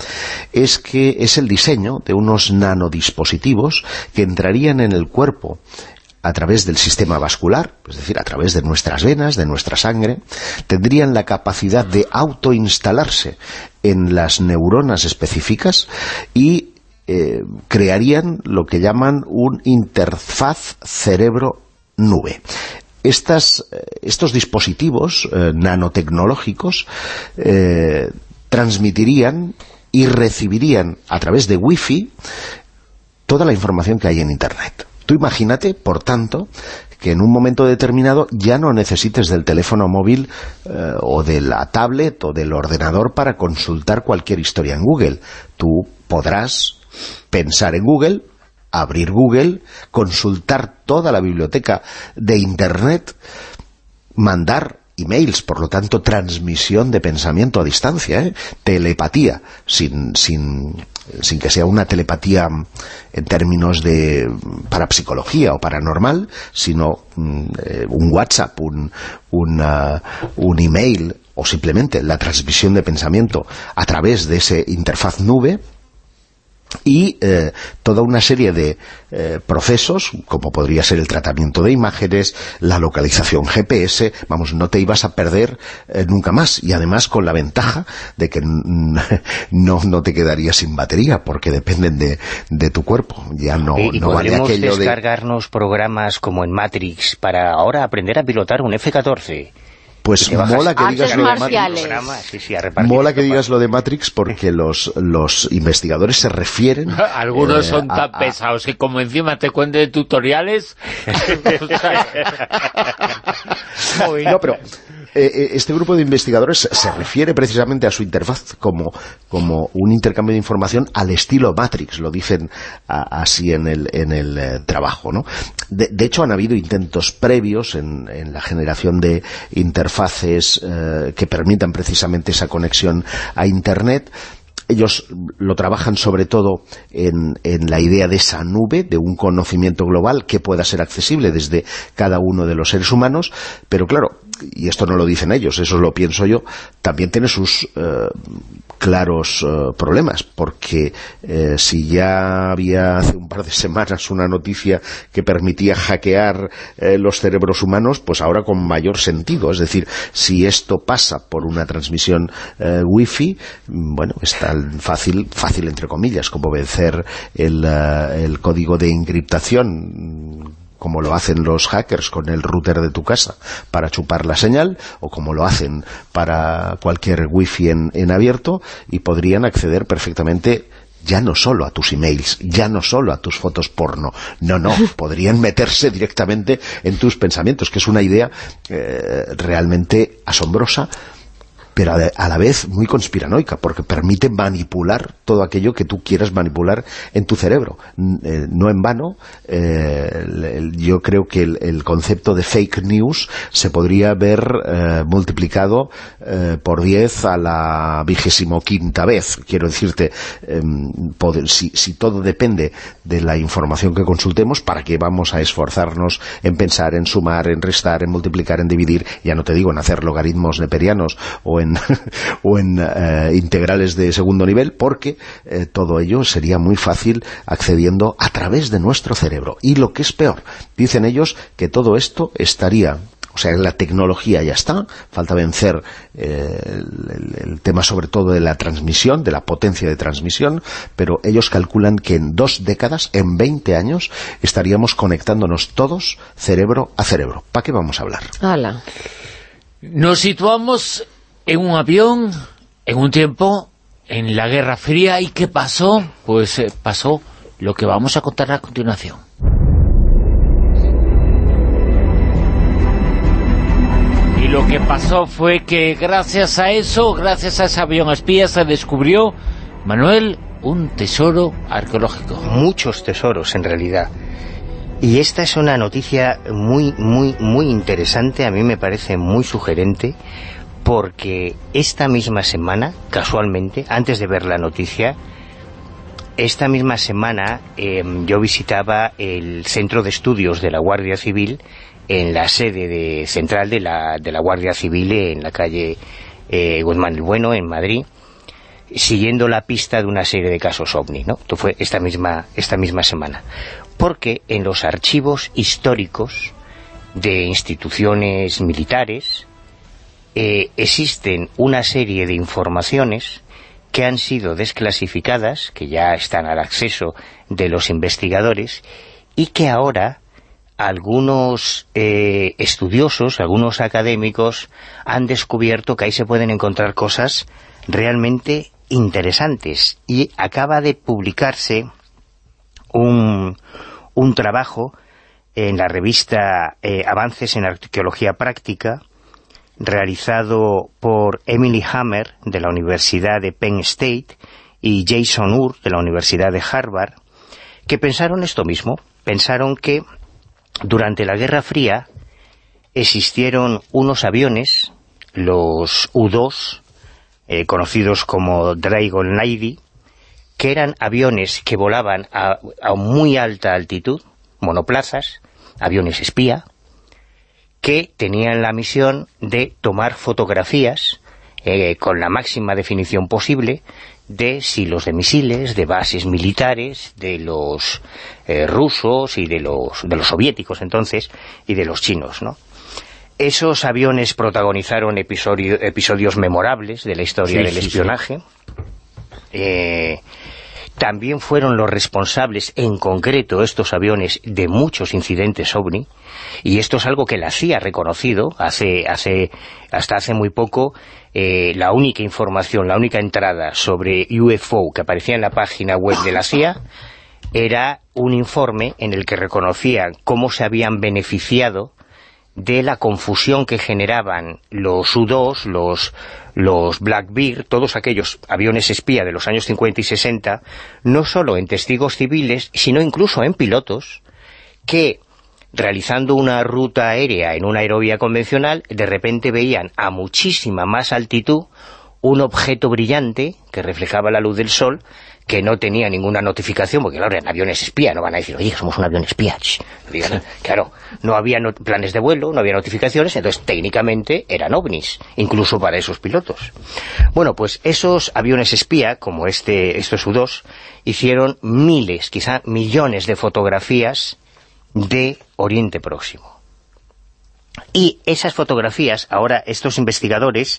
es que es el diseño de unos nanodispositivos que entrarían en el cuerpo a través del sistema vascular, es decir, a través de nuestras venas, de nuestra sangre, tendrían la capacidad de autoinstalarse en las neuronas específicas y eh, crearían lo que llaman un interfaz Estas, eh, estos dispositivos eh, nanotecnológicos eh, transmitirían y recibirían a través de wifi toda la información que hay en Internet. Tú imagínate, por tanto, que en un momento determinado ya no necesites del teléfono móvil o de la tablet o del ordenador para consultar cualquier historia en Google. Tú podrás pensar en Google, abrir Google, consultar toda la biblioteca de Internet, mandar emails, por lo tanto transmisión de pensamiento a distancia, ¿eh? telepatía, sin, sin, que sea una telepatía en términos de parapsicología o paranormal, sino mm, eh, un WhatsApp, un, un email o simplemente la transmisión de pensamiento a través de ese interfaz nube y eh, toda una serie de eh, procesos, como podría ser el tratamiento de imágenes, la localización GPS, vamos, no te ibas a perder eh, nunca más, y además con la ventaja de que no, no te quedarías sin batería, porque dependen de, de tu cuerpo, ya no, y no vale aquello de... descargarnos programas como en Matrix para ahora aprender a pilotar un F-14. Pues mola que digas lo de Matrix. sí, sí, Mola que digas lo de Matrix porque los, los investigadores se refieren... Algunos eh, son a- tan a- pesados que como encima te cuenten tutoriales... No, pero eh, eh, este grupo de investigadores se refiere precisamente a su interfaz como, un intercambio de información al estilo Matrix, lo dicen así en el, en el eh, trabajo, ¿no? De, hecho, han habido intentos previos en, en la generación de interfaces que permitan precisamente esa conexión a Internet ellos lo trabajan sobre todo en la idea de esa nube, de un conocimiento global que pueda ser accesible desde cada uno de los seres humanos, pero claro, y esto no lo dicen ellos, eso lo pienso yo, también tiene sus eh, claros eh, problemas, porque eh, si ya había hace un par de semanas una noticia que permitía hackear los cerebros humanos, pues ahora con mayor sentido, es decir, si esto pasa por una transmisión wifi, mm, bueno, es tan fácil, fácil entre comillas, como vencer el, el código de encriptación como lo hacen los hackers con el router de tu casa para chupar la señal, o como lo hacen para cualquier wifi en, en abierto, y podrían acceder perfectamente ya no solo a tus emails, ya no solo a tus fotos porno, no, no, podrían meterse directamente en tus pensamientos, que es una idea eh, realmente asombrosa, pero a, la vez muy conspiranoica, porque permite manipular todo aquello que tú quieras manipular en tu cerebro. Eh, no en vano, eh, yo creo que el, concepto de fake news se podría ver eh, multiplicado por 10 a la vigésimo quinta vez. Quiero decirte, em, si, si todo depende de la información que consultemos, ¿para qué vamos a esforzarnos en pensar, en sumar, en restar, en multiplicar, en dividir? Ya no te digo en hacer logaritmos neperianos o en, o en eh, integrales de segundo nivel, porque eh, todo ello sería muy fácil accediendo a través de nuestro cerebro. Y lo que es peor, dicen ellos que todo esto estaría o sea, la tecnología ya está, falta vencer eh, el, tema sobre todo de la transmisión, de la potencia de transmisión, pero ellos calculan que en dos décadas, en 20 años, estaríamos conectándonos todos cerebro a cerebro. ¿Para qué vamos a hablar? Hala. Nos situamos en un avión, en un tiempo, en la Guerra Fría, ¿y qué pasó? Pues eh, pasó lo que vamos a contar a continuación. Y lo que pasó fue que gracias a eso, gracias a ese avión espía, se descubrió, Manuel, un tesoro arqueológico. muchos tesoros en realidad. Y esta es una noticia muy, muy, muy interesante, a mí me parece muy sugerente, porque esta misma semana, casualmente, antes de ver la noticia, esta misma semana eh, yo visitaba el Centro de Estudios de la Guardia Civil en la sede de- central de la, de la Guardia Civil en la calle eh, Guzmán el Bueno, en Madrid, siguiendo la pista de una serie de casos OVNI, ¿no? Esto fue esta misma, esta misma semana. Porque en los archivos históricos de instituciones militares eh, existen una serie de informaciones que han sido desclasificadas, que ya están al acceso de los investigadores, y que ahora algunos eh, estudiosos, algunos académicos, han descubierto que ahí se pueden encontrar cosas realmente interesantes. Y acaba de publicarse un, un trabajo en la revista eh, Avances en Arqueología Práctica, realizado por Emily Hammer de la Universidad de Penn State y Jason Ur de la Universidad de Harvard, que pensaron esto mismo, pensaron que durante la Guerra Fría existieron unos aviones, los U-2, eh, conocidos como Dragon Lady, que eran aviones que volaban a, a muy alta altitud, monoplazas, aviones espía, que tenían la misión de tomar fotografías eh, con la máxima definición posible de silos de misiles, de bases militares, de los eh, rusos y de los, de los soviéticos entonces, y de los chinos, ¿no? Esos aviones protagonizaron episodio- episodios memorables de la historia Sí, del sí, sí. espionaje. Eh, también fueron los responsables, en concreto estos aviones, de muchos incidentes OVNI, y esto es algo que la CIA ha reconocido hace, hace, hasta hace muy poco, eh, la única información, la única entrada sobre UFO que aparecía en la página web de la CIA era un informe en el que reconocían cómo se habían beneficiado de la confusión que generaban los U-2, los, los Blackbeard, todos aquellos aviones espía de los años 50 y 60, no solo en testigos civiles, sino incluso en pilotos, que realizando una ruta aérea en una aerovía convencional, de repente veían a muchísima más altitud un objeto brillante que reflejaba la luz del sol, que no tenía ninguna notificación, porque claro, eran aviones espía, no van a decir, oye, somos un avión espía. Digan, claro, no había no- planes de vuelo, no había notificaciones, entonces técnicamente eran ovnis, incluso para esos pilotos. Bueno, pues esos aviones espía, como este, estos U-2, hicieron miles, quizá millones de fotografías de Oriente Próximo. Y esas fotografías, ahora estos investigadores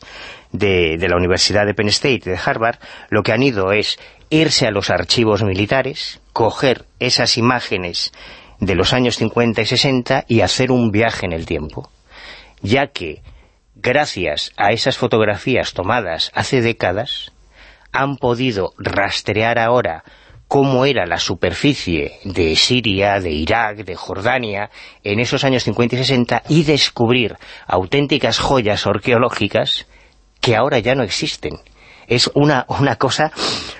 de, de la Universidad de Penn State de Harvard, lo que han ido es irse a los archivos militares, coger esas imágenes de los años 50 y 60 y hacer un viaje en el tiempo. Ya que, gracias a esas fotografías tomadas hace décadas, han podido rastrear ahora cómo era la superficie de Siria, de Irak, de Jordania, en esos años 50 y 60, y descubrir auténticas joyas arqueológicas que ahora ya no existen. Es una, una cosa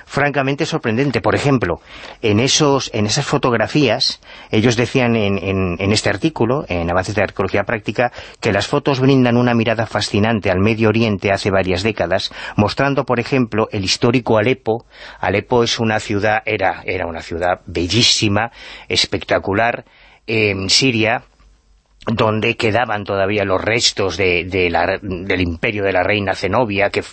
francamente sorprendente. Por ejemplo, en esos en esas fotografías, ellos decían en, en, en este artículo, en Avances de Arqueología Práctica, que las fotos brindan una mirada fascinante al Medio Oriente hace varias décadas, mostrando, por ejemplo, el histórico Alepo. Alepo es una ciudad, era, era una ciudad bellísima, espectacular, en Siria, donde quedaban todavía los restos de, de la- del imperio de la reina Zenobia, que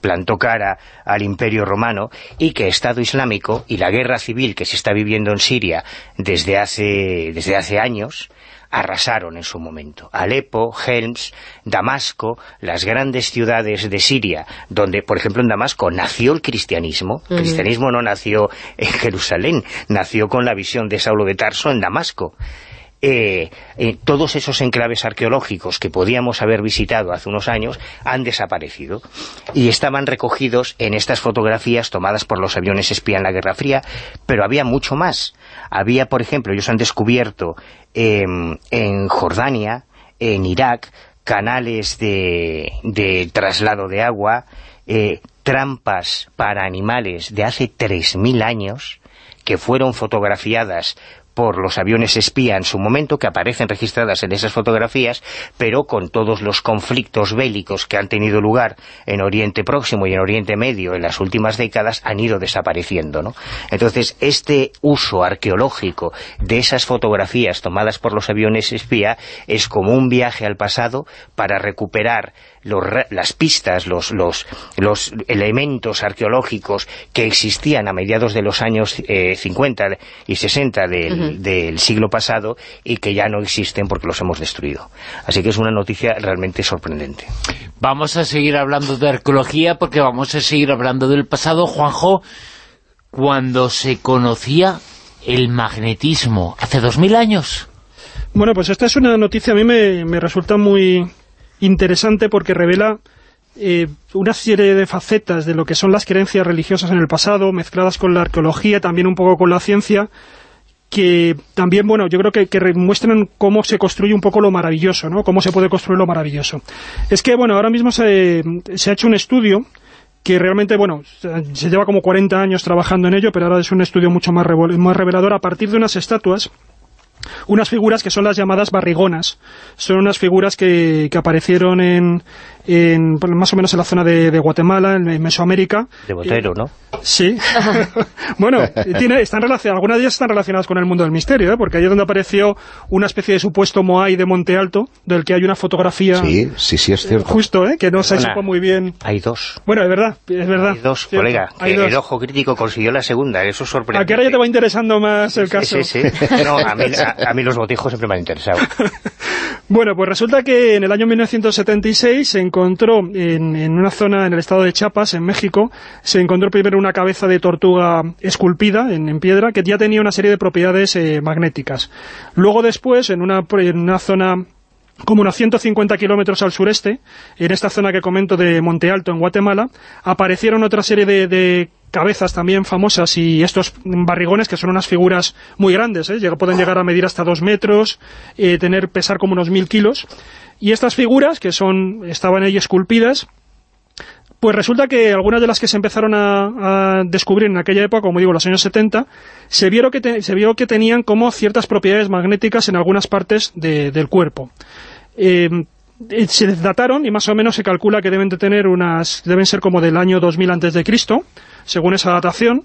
plantó cara al imperio romano, y que Estado Islámico y la guerra civil que se está viviendo en Siria desde hace, desde hace años, arrasaron en su momento. Alepo, Helms, Damasco, las grandes ciudades de Siria, donde, por ejemplo, en Damasco nació el cristianismo. El cristianismo no nació en Jerusalén, nació con la visión de Saulo de Tarso en Damasco eh, eh, todos esos enclaves arqueológicos que podíamos haber visitado hace unos años han desaparecido y estaban recogidos en estas fotografías tomadas por los aviones espía en la Guerra Fría, pero había mucho más. Había, por ejemplo, ellos han descubierto em, en Jordania, en Irak, canales de, de traslado de agua, eh, trampas para animales de hace 3.000 años, que fueron fotografiadas por los aviones espía en su momento, que aparecen registradas en esas fotografías, pero con todos los conflictos bélicos que han tenido lugar en Oriente Próximo y en Oriente Medio en las últimas décadas, han ido desapareciendo, ¿no? Entonces, este uso arqueológico de esas fotografías tomadas por los aviones espía es como un viaje al pasado para recuperar los las pistas, los, los, los elementos arqueológicos que existían a mediados de los años eh, 50 y 60 del, del siglo pasado y que ya no existen porque los hemos destruido. Así que es una noticia realmente sorprendente. Vamos a seguir hablando de arqueología porque vamos a seguir hablando del pasado, Juanjo, cuando se conocía el magnetismo, hace dos mil años. Bueno, pues esta es una noticia, a mí me, me resulta muy interesante porque revela eh, una serie de facetas de lo que son las creencias religiosas en el pasado, mezcladas con la arqueología, también un poco con la ciencia, que también, bueno, yo creo que, que muestran cómo se construye un poco lo maravilloso, ¿no? Cómo se puede construir lo maravilloso. Es que, bueno, ahora mismo se, se ha hecho un estudio que realmente, bueno, se lleva como 40 años trabajando en ello, pero ahora es un estudio mucho más, más revelador a partir de unas estatuas unas figuras que son las llamadas barrigonas. Son unas figuras que, que aparecieron en, en, bueno, más o menos en la zona de, de Guatemala, en Mesoamérica. De Botero, ¿no? Sí. bueno, tiene, están relacionadas, algunas de ellas están relacionadas con el mundo del misterio, ¿eh? porque ahí es donde apareció una especie de supuesto Moai de Monte Alto, del que hay una fotografía Sí, sí, sí, es cierto. justo, ¿eh? que no se supo muy bien. Hay dos. Bueno, es verdad, es verdad. Hay dos, Cierto, colega. hay que dos. El ojo crítico consiguió la segunda, eso es sorprendente. ¿A qué ahora ya te va interesando más el caso? Sí, sí, sí. No, a mí, a- a mí los botijos siempre me han interesado. Bueno, pues resulta que en el año 1976 se encontró en, una zona en el estado de Chiapas, en México, se encontró primero una cabeza de tortuga esculpida en, piedra que ya tenía una serie de propiedades eh, magnéticas. Luego después, en una, en una zona como unos 150 kilómetros al sureste, en esta zona que comento de Monte Alto, en Guatemala, aparecieron otra serie de cabezas también famosas y estos barrigones que son unas figuras muy grandes, ¿eh? Pueden llegar a medir hasta dos metros, eh, tener pesar como unos mil kilos, y estas figuras que son estaban ahí esculpidas, pues resulta que algunas de las que se empezaron a, descubrir en aquella época, como digo, los años 70, se, vieron que se vio que tenían como ciertas propiedades magnéticas en algunas partes de- del cuerpo. Eh, se dataron y más o menos se calcula que deben de tener unas deben ser como del año 2000 antes de Cristo, según esa datación.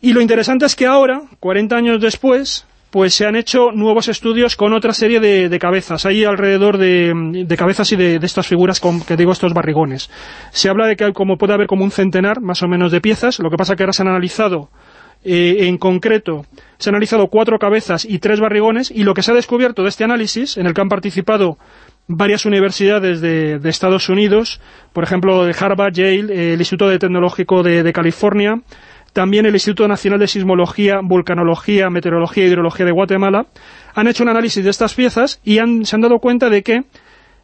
Y lo interesante es que ahora, 40 años después, pues se han hecho nuevos estudios con otra serie de, de cabezas. Hay alrededor de, de cabezas y de, de estas figuras, con, que digo, estos barrigones. Se habla de que como puede haber como un centenar, más o menos, de piezas. Lo que pasa que ahora se han analizado eh, en concreto, se han analizado cuatro cabezas y tres barrigones, y lo que se ha descubierto de este análisis, en el que han participado varias universidades de, de Estados Unidos, por ejemplo, de Harvard, Yale, eh, el Instituto de Tecnológico de, California, también el Instituto Nacional de Sismología, Vulcanología, Meteorología y Hidrología de Guatemala, han hecho un análisis de estas piezas y han- se han dado cuenta de que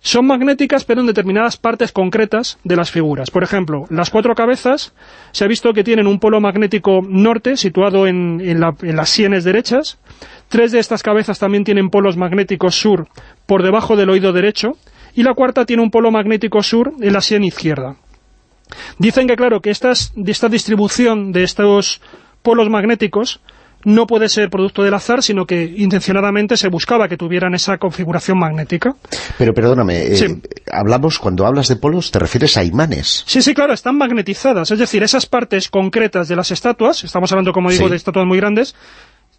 son magnéticas pero en determinadas partes concretas de las figuras. Por ejemplo, las cuatro cabezas se ha visto que tienen un polo magnético norte situado en la- en las sienes derechas. Tres de estas cabezas también tienen polos magnéticos sur por debajo del oído derecho. Y la cuarta tiene un polo magnético sur en la sien izquierda. Dicen que, claro, que estas, esta distribución de estos polos magnéticos no puede ser producto del azar, sino que intencionadamente se buscaba que tuvieran esa configuración magnética. Pero perdóname, eh, Sí. hablamos, cuando hablas de polos, te refieres a imanes. Sí, sí, claro, están magnetizadas. Es decir, esas partes concretas de las estatuas, estamos hablando, como digo, Sí. de estatuas muy grandes,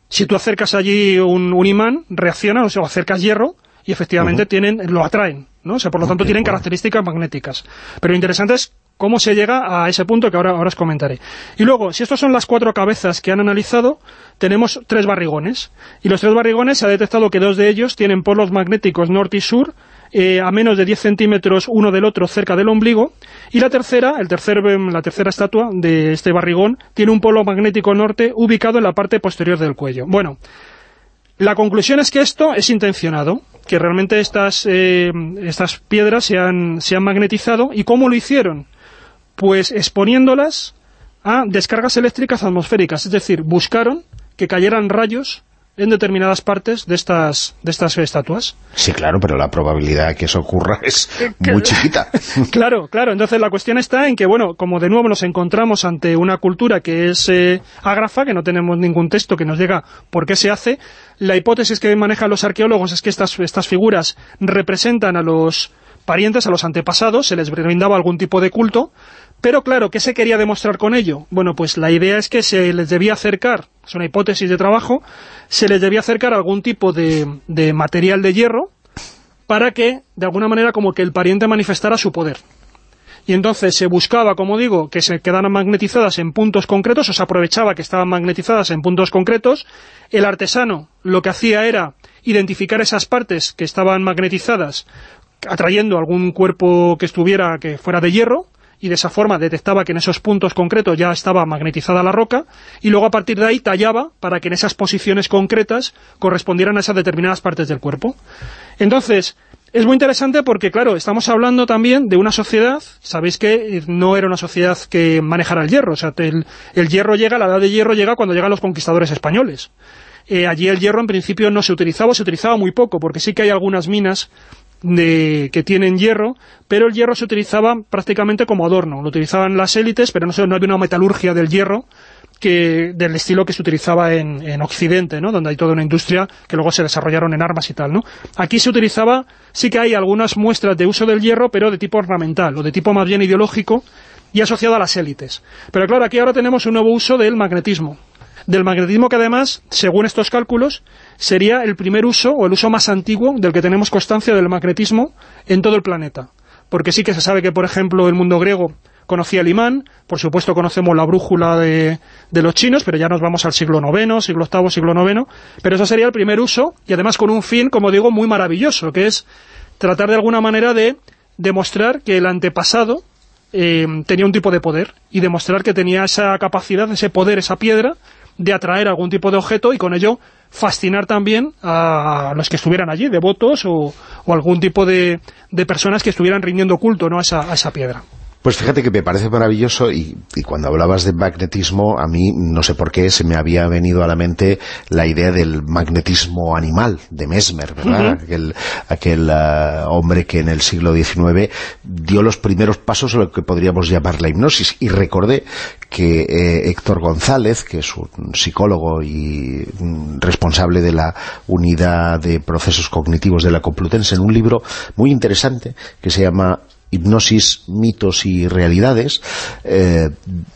si tú acercas allí un, un imán, reacciona, o sea, acercas hierro, y efectivamente tienen, lo atraen, ¿no? O sea, por lo tanto tienen bueno. características magnéticas. Pero lo interesante es cómo se llega a ese punto que ahora, ahora os comentaré. Y luego, si estas son las cuatro cabezas que han analizado, tenemos tres barrigones. Y los tres barrigones se ha detectado que dos de ellos tienen polos magnéticos norte y sur, eh, a menos de 10 centímetros uno del otro cerca del ombligo, y la tercera, el tercer, em, la tercera estatua de este barrigón, tiene un polo magnético norte ubicado en la parte posterior del cuello. Bueno, la conclusión es que esto es intencionado, que realmente estas, eh, estas piedras se han, se han magnetizado. ¿Y cómo lo hicieron? Pues exponiéndolas a descargas eléctricas atmosféricas, es decir, buscaron que cayeran rayos en determinadas partes de estas, de estas estatuas. Sí, claro, pero la probabilidad de que eso ocurra es muy chiquita. Claro, claro. Entonces la cuestión está en que, bueno, como de nuevo nos encontramos ante una cultura que es eh, ágrafa, que no tenemos ningún texto que nos diga por qué se hace, la hipótesis que manejan los arqueólogos es que estas, estas figuras representan a los parientes, a los antepasados, se les brindaba algún tipo de culto, pero claro, ¿qué se quería demostrar con ello? Bueno, pues la idea es que se les debía acercar, es una hipótesis de trabajo, se les debía acercar algún tipo de, material de hierro para que, de alguna manera, como que el pariente manifestara su poder. Y entonces se buscaba, como digo, que se quedaran magnetizadas en puntos concretos, o se aprovechaba que estaban magnetizadas en puntos concretos. El artesano lo que hacía era identificar esas partes que estaban magnetizadas, atrayendo algún cuerpo que estuviera, que fuera de hierro, y de esa forma detectaba que en esos puntos concretos ya estaba magnetizada la roca, y luego a partir de ahí tallaba para que en esas posiciones concretas correspondieran a esas determinadas partes del cuerpo. Entonces, es muy interesante porque, claro, estamos hablando también de una sociedad, sabéis que no era una sociedad que manejara el hierro, o sea, el, el hierro llega, la edad de hierro llega cuando llegan los conquistadores españoles. Eh, allí el hierro en principio no se utilizaba, se utilizaba muy poco, porque sí que hay algunas minas de, que tienen hierro, pero el hierro se utilizaba prácticamente como adorno, lo utilizaban las élites, pero no, no había una metalurgia del hierro que del estilo que se utilizaba en, en Occidente, ¿no? donde hay toda una industria que luego se desarrollaron en armas y tal. ¿no? Aquí se utilizaba, sí que hay algunas muestras de uso del hierro, pero de tipo ornamental, o de tipo más bien ideológico, y asociado a las élites. Pero claro, aquí ahora tenemos un nuevo uso del magnetismo. Del magnetismo que además, según estos cálculos, sería el primer uso, o el uso más antiguo, del que tenemos constancia del magnetismo en todo el planeta. Porque sí que se sabe que, por ejemplo, el mundo griego conocía el imán, por supuesto conocemos la brújula de, de los chinos, pero ya nos vamos al siglo IX, siglo VIII, siglo IX, pero eso sería el primer uso, y además con un fin, como digo, muy maravilloso, que es tratar de alguna manera de demostrar que el antepasado eh, tenía un tipo de poder, y demostrar que tenía esa capacidad, ese poder, esa piedra, de atraer algún tipo de objeto y con ello fascinar también a los que estuvieran allí, devotos o, o algún tipo de, de personas que estuvieran rindiendo culto ¿no? a, esa, a esa piedra. Pues fíjate que me parece maravilloso y, y cuando hablabas de magnetismo, a mí no sé por qué se me había venido a la mente la idea del magnetismo animal de Mesmer, ¿verdad? Aquel, aquel ah, hombre que en el siglo XIX dio los primeros pasos a lo que podríamos llamar la hipnosis y recordé que eh, Héctor González, que es un psicólogo y mm, responsable de la unidad de procesos cognitivos de la Complutense, en un libro muy interesante que se llama hipnosis, mitos y realidades, eh,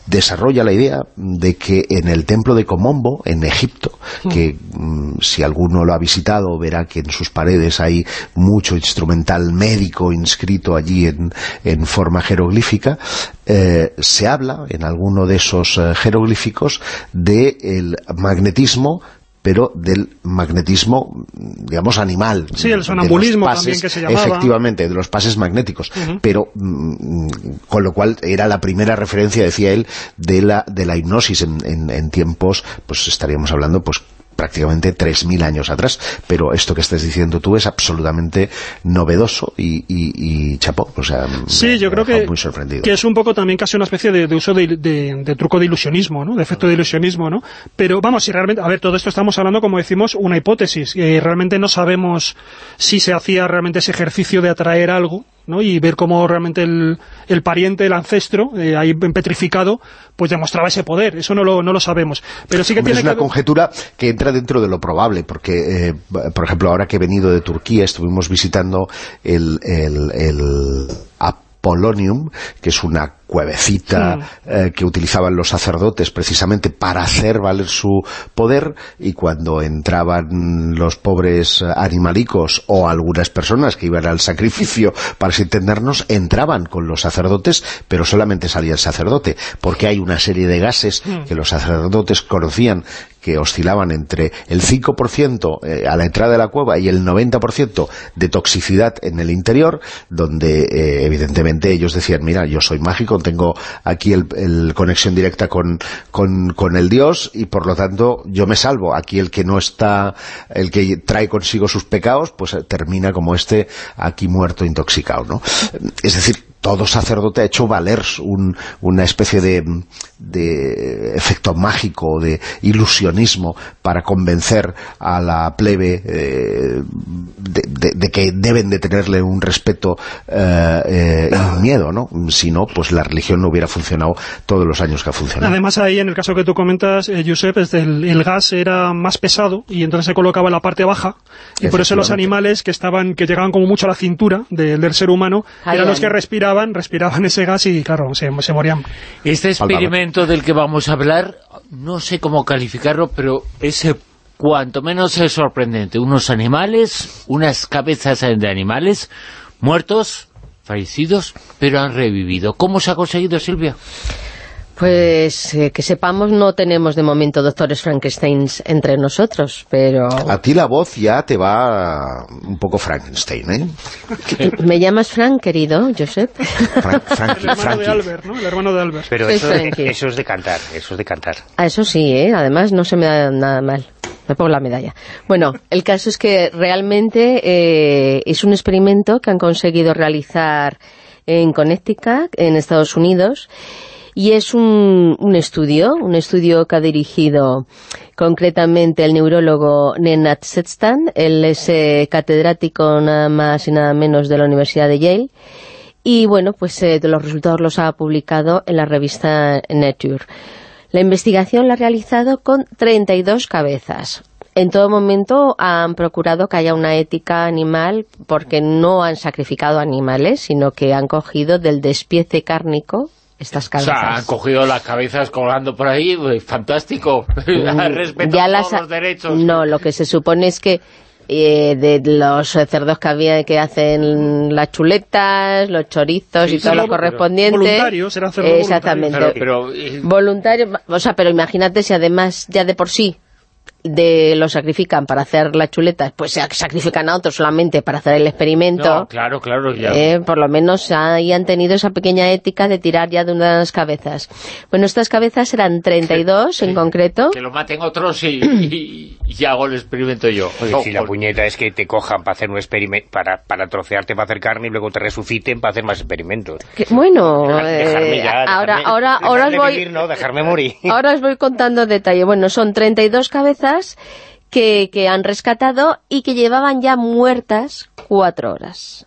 desarrolla la idea de que en el templo de Comombo, en Egipto, que mm, si alguno lo ha visitado verá que en sus paredes hay mucho instrumental médico inscrito allí en, en forma jeroglífica, eh, se habla en alguno de esos eh, jeroglíficos del magnetismo pero del magnetismo, digamos, animal. Sí, el sonambulismo pases, también que se llamaba. Efectivamente, de los pases magnéticos. Pero, mm, con lo cual, era la primera referencia, decía él, de la, de la hipnosis en, en- en tiempos, pues estaríamos hablando, pues prácticamente 3.000 años atrás, pero esto que estás diciendo tú es absolutamente novedoso y, y, y chapó, o sea, Sí, me- yo me creo que, muy sorprendido. que es un poco también casi una especie de, de uso de, de- de truco de ilusionismo, ¿no? De efecto de ilusionismo, ¿no? Pero vamos, si realmente, a ver, todo esto estamos hablando, como decimos, una hipótesis. Eh, realmente no sabemos si se hacía realmente ese ejercicio de atraer algo, ¿no? Y ver cómo realmente el, el pariente, el ancestro, eh, ahí petrificado, pues demostraba ese poder. Eso no lo, no lo sabemos. Pero sí que Hombre, tiene es una que conjetura que entra dentro de lo probable, porque, eh, por ejemplo, ahora que he venido de Turquía, estuvimos visitando el, el, el Apollonium, que es una cuevecita eh, que utilizaban los sacerdotes precisamente para hacer valer su poder y cuando entraban los pobres animalicos o algunas personas que iban al sacrificio para entendernos, entraban con los sacerdotes pero solamente salía el sacerdote porque hay una serie de gases que los sacerdotes conocían que oscilaban entre el 5% eh, a la entrada de la cueva y el 90% de toxicidad en el interior, donde eh, evidentemente ellos decían, mira, yo soy mágico, tengo aquí el, conexión directa con, con, con el Dios y por lo tanto yo me salvo. Aquí el que no está, el que trae consigo sus pecados, pues termina como este aquí muerto, intoxicado, ¿no? Es decir, todo sacerdote ha hecho valer un- una especie de, de efecto mágico, de ilusionismo para convencer a la plebe eh, de, de- de que deben de tenerle un respeto eh, eh, y un miedo, ¿no? Si no, pues la religión no hubiera funcionado todos los años que ha funcionado. Además ahí, en el caso que tú comentas, eh, Josep, es del- el gas era más pesado y entonces se colocaba en la parte baja y por eso los animales que estaban que llegaban como mucho a la cintura de- del ser humano eran los que respiraban, respiraban ese gas y claro, se, se morían. Este experimento del que vamos a hablar, no sé cómo calificarlo, pero es eh, cuanto menos es sorprendente. Unos animales, unas cabezas de animales, muertos, fallecidos, pero han revivido. ¿Cómo se ha conseguido, Silvia? Pues eh, que sepamos, no tenemos de momento doctores Frankensteins entre nosotros, pero... A ti la voz ya te va un poco Frankenstein, ¿eh? ¿Me llamas Frank, querido, Josep? Fran- Frankie, El hermano de. Albert, ¿no? El hermano de Albert. Pero eso es de cantar, eso es de cantar. Ah, eso sí, ¿eh? Además no se me da nada mal. Me pongo la medalla. Bueno, el caso es que realmente eh, es un experimento que han conseguido realizar en Connecticut, en Estados Unidos, y es un, estudio, un estudio que ha dirigido concretamente el neurólogo Nenad Setstan, él es eh, catedrático nada más y nada menos de la Universidad de Yale, y bueno, pues eh, de los resultados los ha publicado en la revista Nature. La investigación la ha realizado con 32 cabezas. En todo momento han procurado que haya una ética animal porque no han sacrificado animales, sino que han cogido del despiece cárnico estas O cabezas. sea, han cogido las cabezas colgando por ahí, pues, fantástico. Respeto Ya todos las los derechos. No, lo que se supone es que eh, de los cerdos que había que hacen las chuletas, los chorizos Sí, y todo sí, lo correspondiente. voluntarios, eran cerdos Exactamente. Pero, pero, eh, Voluntario, o sea, pero imagínate si además ya de por sí de lo sacrifican para hacer las chuletas, pues se sacrifican a otros solamente para hacer el experimento. No, claro, claro, ya. Eh, por lo menos ahí han tenido esa pequeña ética de tirar ya de unas cabezas. Bueno, estas cabezas eran 32 en concreto. Que lo maten otros y, y, y hago el experimento yo. Oye, si la puñeta es que te cojan para hacer un experimento, para, para trocearte, para hacer carne y luego te resuciten para hacer más experimentos. Que- bueno, Dejarme eh, ya, ahora, dejarme- ahora, ahora os dejarme voy... vivir, no, dejarme morir. Ahora os voy contando detalle. Bueno, son 32 cabezas que, han rescatado y que llevaban ya muertas cuatro horas.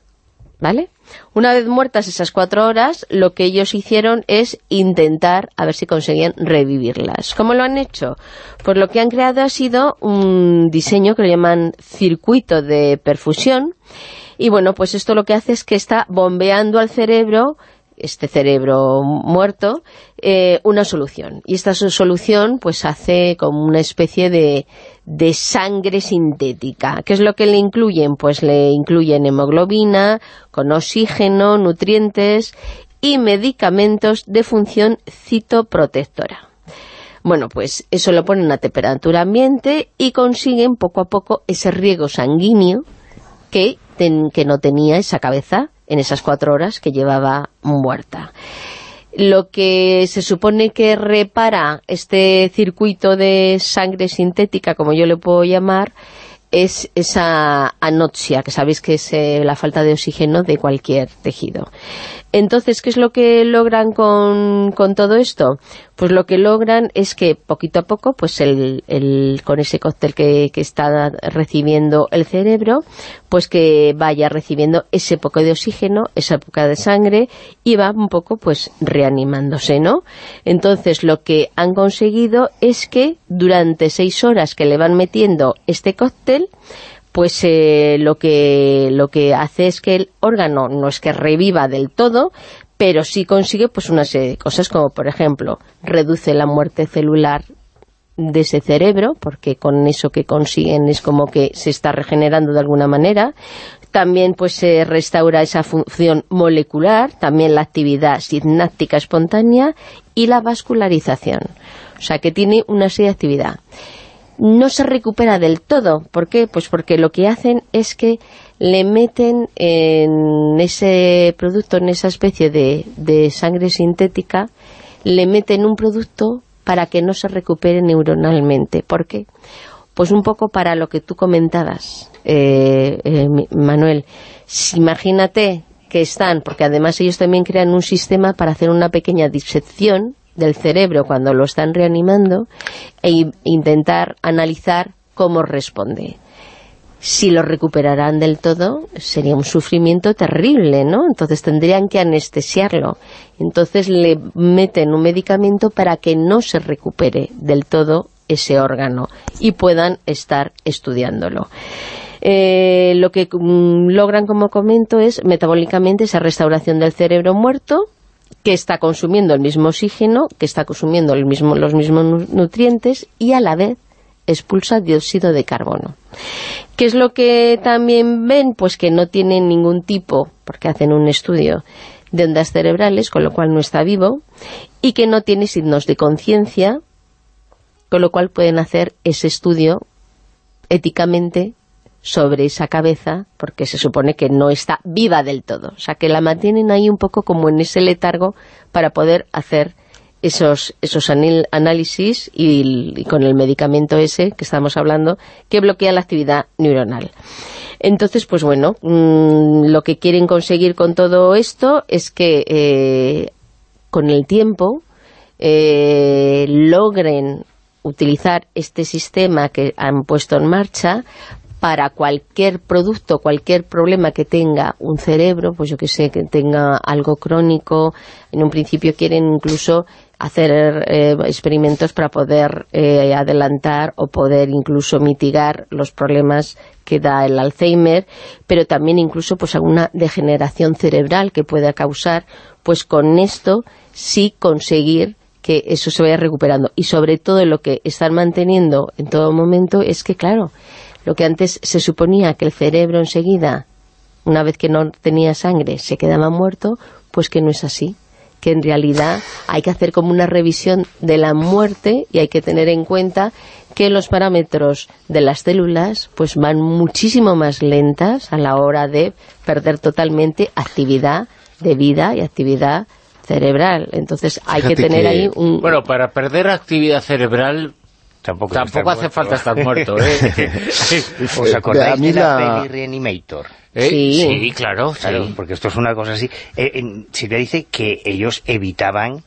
¿Vale? Una vez muertas esas cuatro horas, lo que ellos hicieron es intentar a ver si conseguían revivirlas. ¿Cómo lo han hecho? Pues lo que han creado ha sido un diseño que lo llaman circuito de perfusión y bueno, pues esto lo que hace es que está bombeando al cerebro este cerebro muerto, eh, una solución. Y esta so- solución pues hace como una especie de, de sangre sintética. ¿Qué es lo que le incluyen? Pues le incluyen hemoglobina, con oxígeno, nutrientes y medicamentos de función citoprotectora. Bueno, pues eso lo ponen a temperatura ambiente y consiguen poco a poco ese riego sanguíneo que, ten- que no tenía esa cabeza en esas cuatro horas que llevaba muerta. Lo que se supone que repara este circuito de sangre sintética, como yo le puedo llamar, es esa anoxia, que sabéis que es eh, la falta de oxígeno de cualquier tejido. Entonces, ¿qué es lo que logran con, todo esto? Pues lo que logran es que poquito a poco, pues el- con ese cóctel que, que está recibiendo el cerebro, pues que vaya recibiendo ese poco de oxígeno, esa poca de sangre, y va un poco pues reanimándose, ¿no? Entonces lo que han conseguido es que durante seis horas que le van metiendo este cóctel, pues eh, lo que lo que hace es que el órgano no es que reviva del todo, pero sí consigue pues una serie de cosas como por ejemplo reduce la muerte celular de ese cerebro, porque con eso que consiguen es como que se está regenerando de alguna manera. También pues se restaura esa función molecular, también la actividad sináptica espontánea y la vascularización. O sea que tiene una serie de actividad no se recupera del todo. ¿Por qué? Pues porque lo que hacen es que le meten en ese producto, en esa especie de, de sangre sintética, le meten un producto para que no se recupere neuronalmente. ¿Por qué? Pues un poco para lo que tú comentabas, eh, eh, Manuel. Imagínate que están, porque además ellos también crean un sistema para hacer una pequeña disección del cerebro cuando lo están reanimando e in- intentar analizar cómo responde. Si lo recuperarán del todo, sería un sufrimiento terrible, ¿no? Entonces tendrían que anestesiarlo. Entonces le meten un medicamento para que no se recupere del todo ese órgano y puedan estar estudiándolo. Eh, lo que mm, logran, como comento, es metabólicamente esa restauración del cerebro muerto, que está consumiendo el mismo oxígeno, que está consumiendo los mismos nu- nutrientes y a la vez expulsa dióxido de carbono. ¿Qué es lo que también ven? Pues que no tienen ningún tipo, porque hacen un estudio de ondas cerebrales, con lo cual no está vivo, y que no tiene signos de conciencia, con lo cual pueden hacer ese estudio éticamente sobre esa cabeza, porque se supone que no está viva del todo. O sea, que la mantienen ahí un poco como en ese letargo para poder hacer esos, esos análisis y, y con el medicamento ese que estamos hablando, que bloquea la actividad neuronal. Entonces, pues bueno, mm, lo que quieren conseguir con todo esto es que eh, con el tiempo eh, logren utilizar este sistema que han puesto en marcha para cualquier producto, cualquier problema que tenga un cerebro, pues yo que sé, que tenga algo crónico, en un principio quieren incluso hacer eh, experimentos para poder eh, adelantar o poder incluso mitigar los problemas que da el Alzheimer, pero también incluso pues alguna degeneración cerebral que pueda causar, pues con esto sí conseguir que eso se vaya recuperando. Y sobre todo lo que están manteniendo en todo momento es que, claro, lo que antes se suponía que el cerebro enseguida, una vez que no tenía sangre, se quedaba muerto, pues que no es así. Que en realidad hay que hacer como una revisión de la muerte y hay que tener en cuenta que los parámetros de las células pues van muchísimo más lentas a la hora de perder totalmente actividad de vida y actividad cerebral. Entonces hay que tener que- ahí un... Bueno, para perder actividad cerebral Tampoco, tampoco hace falta estar muerto, ¿eh? ¿Os acordáis A mí de la, la- peli Reanimator? ¿Eh? Sí. sí, claro, Claro, sí. porque esto es una cosa así. Eh, en- se te dice que ellos evitaban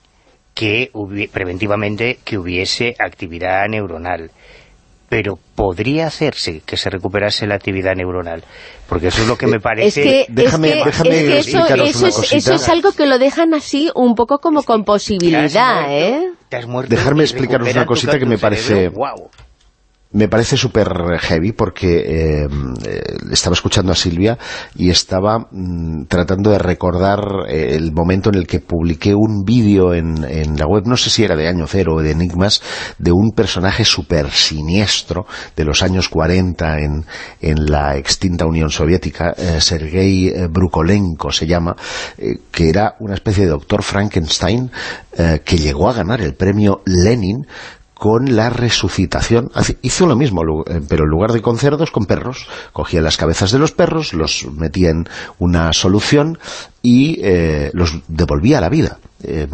que hubi- preventivamente que hubiese actividad neuronal. Pero podría hacerse que se recuperase la actividad neuronal. Porque eso es lo que me Es parece... que, Déjame- es que, déjame es que eso, una es, cosita. eso es algo que lo dejan así un poco como con posibilidad, muerto, ¿eh? te has muerto Dejarme y explicaros una cosita que me parece- cerebro. Me parece súper heavy porque eh, eh, estaba escuchando a Silvia y estaba mm, tratando de recordar eh, el momento en el que publiqué un vídeo en, en la web, no sé si era de Año Cero o de Enigmas, de un personaje súper siniestro de los años 40 en, en la extinta Unión Soviética, Sergei Brukolenko se llama, que era una especie de doctor Frankenstein que llegó a ganar el premio Lenin con la resucitación. Hace- Hizo lo mismo, eh, pero en lugar de con cerdos, con perros. Cogía las cabezas de los perros, los metía en una solución y eh, los devolvía a la vida. Eh,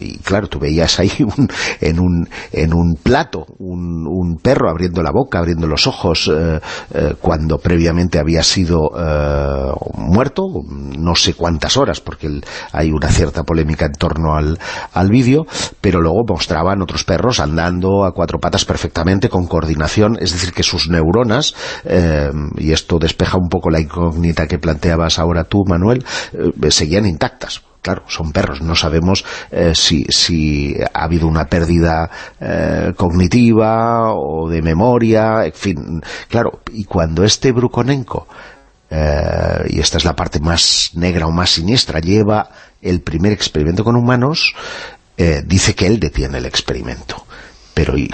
y claro, tú veías ahí un- en, un, en un plato un, un perro abriendo la boca, abriendo los ojos, eh, eh, cuando previamente había sido eh, muerto, no sé cuántas horas, porque el- hay una cierta polémica en torno al, al vídeo, pero luego mostraban otros perros andando a cuatro patas perfectamente, con coordinación, es decir, que sus neuronas, eh, y esto despeja un poco la incógnita que planteabas ahora tú, Manuel, eh, seguían intactas. Claro, son perros, no sabemos eh, si, ha habido una pérdida eh, cognitiva o de memoria, en fin, claro, y cuando este Brukonenko eh, y esta es la parte más negra o más siniestra, lleva el primer experimento con humanos, dice que él detiene el experimento. Pero y,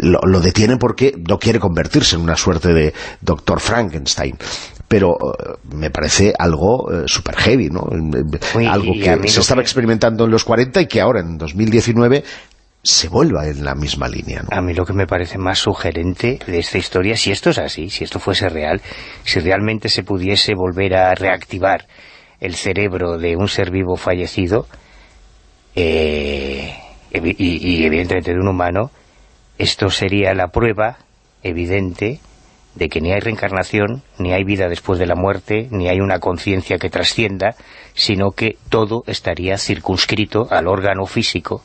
lo detiene porque no quiere convertirse en una suerte de doctor Frankenstein. Pero eh, me parece algo eh, super heavy, ¿no? Uy, algo que se estaba que- experimentando en los 40 y que ahora en 2019 se vuelva en la misma línea, ¿no? A mí lo que me parece más sugerente de esta historia, si esto es así, si esto fuese real, si realmente se pudiese volver a reactivar el cerebro de un ser vivo fallecido, eh, y evidentemente de un humano, esto sería la prueba evidente de que ni hay reencarnación, ni hay vida después de la muerte, ni hay una conciencia que trascienda, sino que todo estaría circunscrito al órgano físico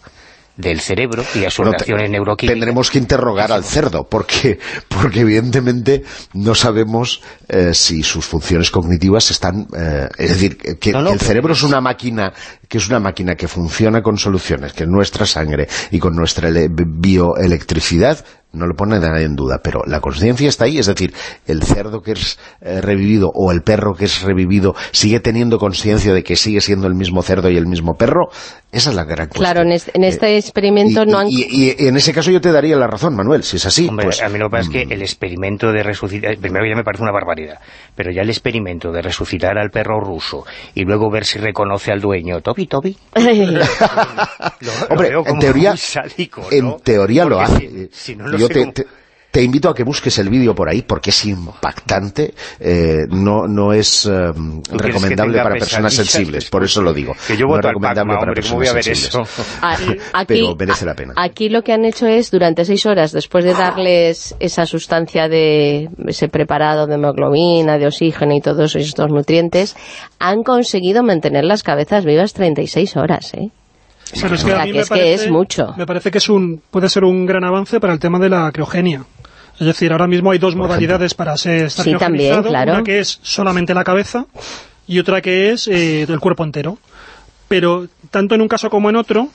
del cerebro y a sus Bueno, reacciones neuroquímicas. Tendremos que interrogar al cerdo, porque, porque evidentemente no sabemos eh, si sus funciones cognitivas están... eh, es decir, que, que No, el cerebro es una máquina que es una máquina que funciona con soluciones, que nuestra sangre y con nuestra ele- bioelectricidad no lo pone nadie en duda, pero la conciencia está ahí, es decir, el cerdo que es eh, revivido o el perro que es revivido sigue teniendo conciencia de que sigue siendo el mismo cerdo y el mismo perro, esa es la gran cuestión. Claro, en este, en este Eh, experimento y, no han... y- y- y en ese caso yo te daría la razón, Manuel, si es así. Hombre, pues, a mí lo que pasa es que el experimento de resucitar, primero ya me parece una barbaridad, pero ya el experimento de resucitar al perro ruso y luego ver si reconoce al dueño, Toby, Toby, lo, lo Hombre, veo en teoría, muy sádico, ¿no? en teoría lo hace. Si, si no, no yo te, cómo- te- te invito a que busques el vídeo por ahí porque es impactante, eh, no, no es eh, recomendable para personas sensibles, por eso lo digo. Que yo no es al recomendable Pacma, para hombre, ¿cómo voy a ver personas eso? sensibles. A- aquí, Pero merece la pena. Aquí lo que han hecho es, durante seis horas, después de darles esa sustancia de ese preparado de hemoglobina, de oxígeno y todos estos nutrientes, han conseguido mantener las cabezas vivas 36 horas, ¿eh? Pero es O que a mí que me es que parece, es mucho. Me parece que es un, puede ser un gran avance para el tema de la criogenia. Es decir, ahora mismo hay dos modalidades para ser, estar Sí, también, claro. Una que es solamente la cabeza y otra que es eh, el cuerpo entero. Pero tanto en un caso como en otro,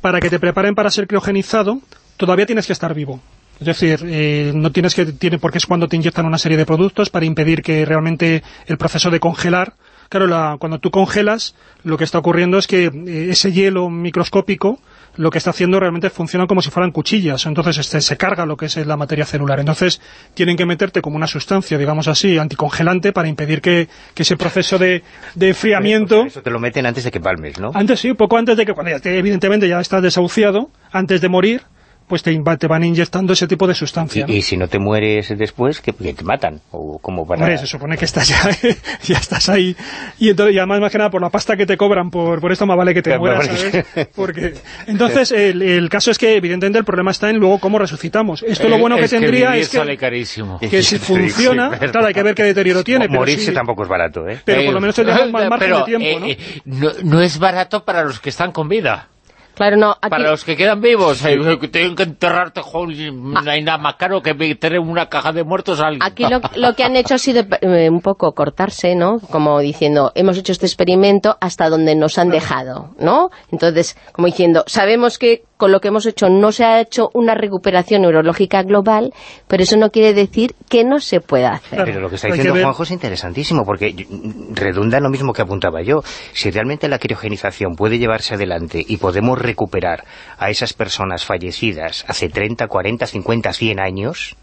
para que te preparen para ser criogenizado, todavía tienes que estar vivo. Es decir, eh, no tienes que tiene porque es cuando te inyectan una serie de productos para impedir que realmente el proceso de congelar Claro, la- cuando tú congelas, lo que está ocurriendo es que eh, ese hielo microscópico lo que está haciendo realmente funciona como si fueran cuchillas, entonces este, se carga lo que es la materia celular. Entonces tienen que meterte como una sustancia, digamos así, anticongelante para impedir que, que ese proceso de, de enfriamiento... Eso te lo meten antes de que palmes, ¿no? Antes sí, poco antes de que, cuando ya te- evidentemente ya estás desahuciado, antes de morir, pues te, inva- te van inyectando ese tipo de sustancia. ¿no? Y, si no te mueres después, que, te matan. O como para... Hombre, se supone que estás ya, ya estás ahí. Y entonces, y además, más que nada, por la pasta que te cobran por, por esto, más vale que te mueras. Porque, entonces, el, el caso es que, evidentemente, el problema está en luego cómo resucitamos. Esto lo Eh, bueno que es tendría es que, sale carísimo. que si funciona, sí, claro, hay que ver qué deterioro tiene. Pero Morirse sí- tampoco es barato, ¿eh? pero por lo menos tendríamos más margen pero, de tiempo, eh, ¿no? eh, no, no es barato para los que están con vida. Claro, no, aquí... Para los que quedan vivos, eh, que tienen que enterrarte, joder, no hay nada más caro que meter en una caja de muertos a alguien. Aquí lo, lo que han hecho ha sido eh, un poco cortarse, ¿no? Como diciendo, hemos hecho este experimento hasta donde nos han dejado, ¿no? Entonces, como diciendo, sabemos que con lo que hemos hecho no se ha hecho una recuperación neurológica global, pero eso no quiere decir que no se pueda hacer. Pero lo que está diciendo Juanjo es interesantísimo, porque redunda en lo mismo que apuntaba yo. Si realmente la criogenización puede llevarse adelante y podemos recuperar a esas personas fallecidas hace 30, 40, 50, 100 años,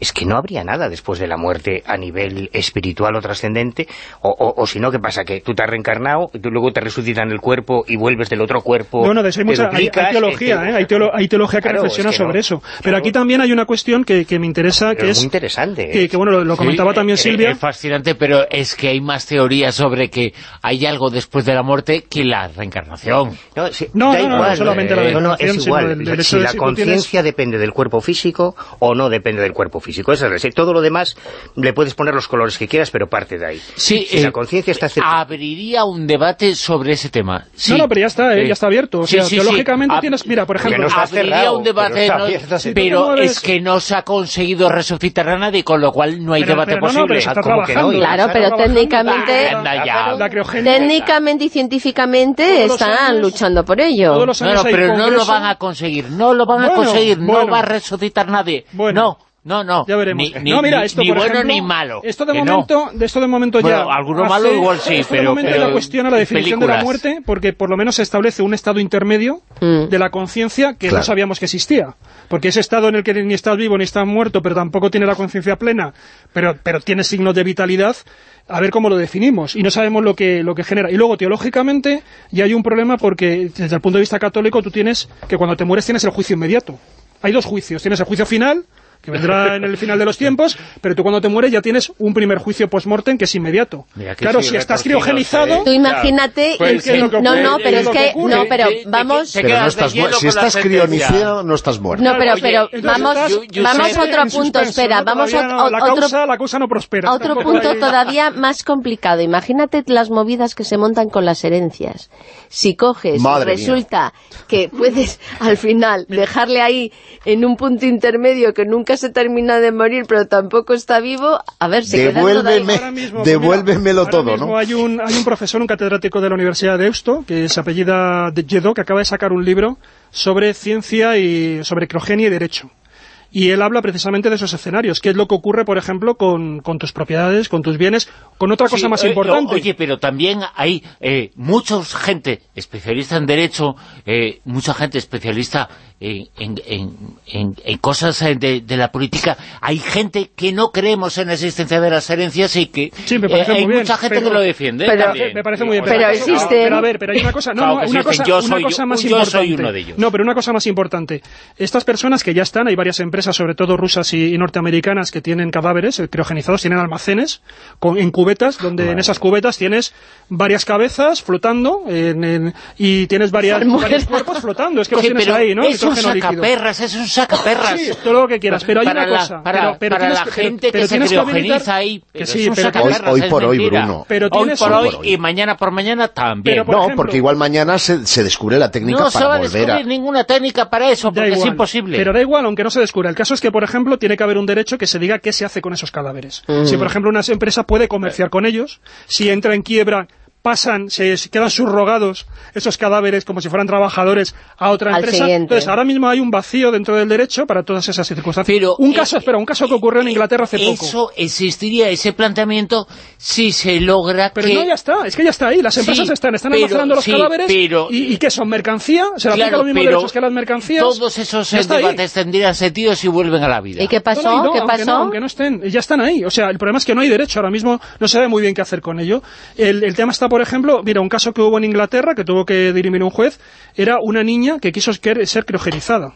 es que no habría nada después de la muerte a nivel espiritual o trascendente, o, o, o si no, ¿qué pasa? Que tú te has reencarnado, y tú luego te resucitan el cuerpo y vuelves del otro cuerpo, Bueno, de eso hay, te mucha, hay- hay teología, te- ¿eh? hay, teolo- hay teología que Claro, reflexiona es que no. sobre eso. Pero Claro. aquí también hay una cuestión que, que me interesa, Pero que es es... muy interesante. Que, que, bueno, lo, lo Sí, comentaba también eh, Silvia. Es fascinante, pero es que hay más teorías sobre que hay algo después de la muerte que la reencarnación. No, sí, No, da no, no, igual, no solamente la eh, no, no, es sino igual. el- el hecho si de la si tienes- conciencia depende del cuerpo físico o no depende del cuerpo físico. Eso es, todo lo demás le puedes poner los colores que quieras, pero parte de ahí. Sí, si eh, la conciencia está... cerca- Abriría un debate sobre ese tema. Sí. No, no, pero ya está, ¿eh? Ya está abierto. O sea, sí, sí. teológicamente Ah, tienes... Mira, por ejemplo... no Abriría cerrado, un debate, pero está no- abierto, sí. pero es que no se ha conseguido resucitar a nadie, con lo cual no hay Pero- debate pero no, no, posible. pero está Ah, ¿cómo que no? Y Claro, está pero trabajando. técnicamente- criogenia... Técnicamente y científicamente están años- luchando por ello. todos los No, años no, pero no lo van a conseguir, no lo van a conseguir, no va a resucitar nadie. Bueno. no, no, no. Ya veremos. Ni, ni- no, mira, esto, ni por bueno ejemplo, ni malo. Esto de no. momento, de esto de momento ya... Bueno, alguno malo igual sí, esto de pero- momento pero ya cuestiona la definición de la muerte, porque por lo menos se establece un estado intermedio Mm. de la conciencia que Claro. no sabíamos que existía. Porque ese estado en el que ni estás vivo ni estás muerto, pero tampoco tiene la conciencia plena, pero, pero tiene signos de vitalidad, a ver cómo lo definimos. Y no sabemos lo que, lo que genera. Y luego, teológicamente, ya hay un problema porque, desde el punto de vista católico, tú tienes que cuando te mueres tienes el juicio inmediato. Hay dos juicios. Tienes el juicio final, que vendrá en el final de los tiempos, pero tú cuando te mueres ya tienes un primer juicio post-mortem que es inmediato. Claro, si estás criogenizado... Tú imagínate... Pues sí, no, no, pero es que. No, pero Te- te- vamos... te Pero quedas no de estás. Si estás crioniciado, no estás muerto. No, pero, pero vamos, estás- Yo- yo vamos a otro punto, suspenso, espera, vamos a, no, la, otro, causa, la causa no prospera. a otro punto todavía más complicado. Imagínate las movidas que se montan con las herencias. Si coges, Madre resulta que puedes al final dejarle ahí en un punto intermedio que nunca se termina de morir, pero tampoco está vivo, a ver, se. Devuélveme. Mismo, Devuélvemelo mira, todo, ¿no? Hay un, hay un profesor, un catedrático de la Universidad de Eusto, que se apellida de Lledó, que acaba de sacar un libro sobre ciencia y sobre criogenia y derecho. Y él habla precisamente de esos escenarios, qué es lo que ocurre, por ejemplo, con, con tus propiedades, con tus bienes, con otra cosa Sí, más eh, importante. Oye, pero también hay eh, mucha gente especialista en Derecho, eh, mucha gente especialista en, en, en- en- en cosas eh, de, de la política. Hay gente que no creemos en la existencia de las herencias y que Sí, me eh, hay bien, mucha gente pero- que lo defiende pero- también. Me parece muy bien. Pero existen- Pero a ver, pero hay una cosa, no, Claro no, una cosa, Yo una soy- cosa más yo soy importante. uno de ellos. No, pero una cosa más importante. Estas personas que ya están, hay varias empresas, sobre todo rusas y, y norteamericanas, que tienen cadáveres eh, criogenizados, tienen almacenes con, en cubetas, donde en esas cubetas tienes varias cabezas flotando en- en- y tienes varias, varios cuerpos flotando. Es que los Sí, tienes ahí, ¿no? Un sacaperras, es un sacaperras. Sí, todo lo que quieras, pero hay para una la, cosa. Para, pero, pero para tienes la que- gente pero que se criogeniza ahí, que sí, es un sacaperras, Hoy- hoy es por hoy. Bruno. Pero hoy por hoy por hoy. y mañana por mañana también. Pero, por no, ejemplo- porque igual mañana se, se descubre la técnica no se para va a volver descubrir a... ninguna técnica para eso, porque es imposible. Pero da igual, aunque no se descubra. El caso es que, por ejemplo, tiene que haber un derecho que se diga qué se hace con esos cadáveres. Si, por ejemplo, una empresa puede comerciar con ellos, si entra en quiebra pasan, se quedan subrogados esos cadáveres como si fueran trabajadores a otra Al empresa. siguiente. Entonces, ahora mismo hay un vacío dentro del derecho para todas esas circunstancias. Pero, un eh, caso, espera, un caso que ocurrió en Inglaterra hace poco. Eso existiría, ese planteamiento, si se logra Pero que... no, ya está, es que ya está ahí. Las empresas Sí, están, están pero- almacenando los sí, cadáveres pero- y, y ¿qué son? ¿Mercancía? ¿Se le aplica Claro, los mismos pero derechos que a las mercancías? Todos esos eh, ahí. debates tendrían sentido si vuelven a la vida. ¿Y qué pasó? No, no, ¿Qué aunque pasó? no, aunque no estén, ya están ahí. O sea, el problema es que no hay derecho ahora mismo, no se sabe muy bien qué hacer con ello. El, el tema está, por ejemplo, mira, un caso que hubo en Inglaterra, que tuvo que dirimir un juez, era una niña que quiso ser criogenizada.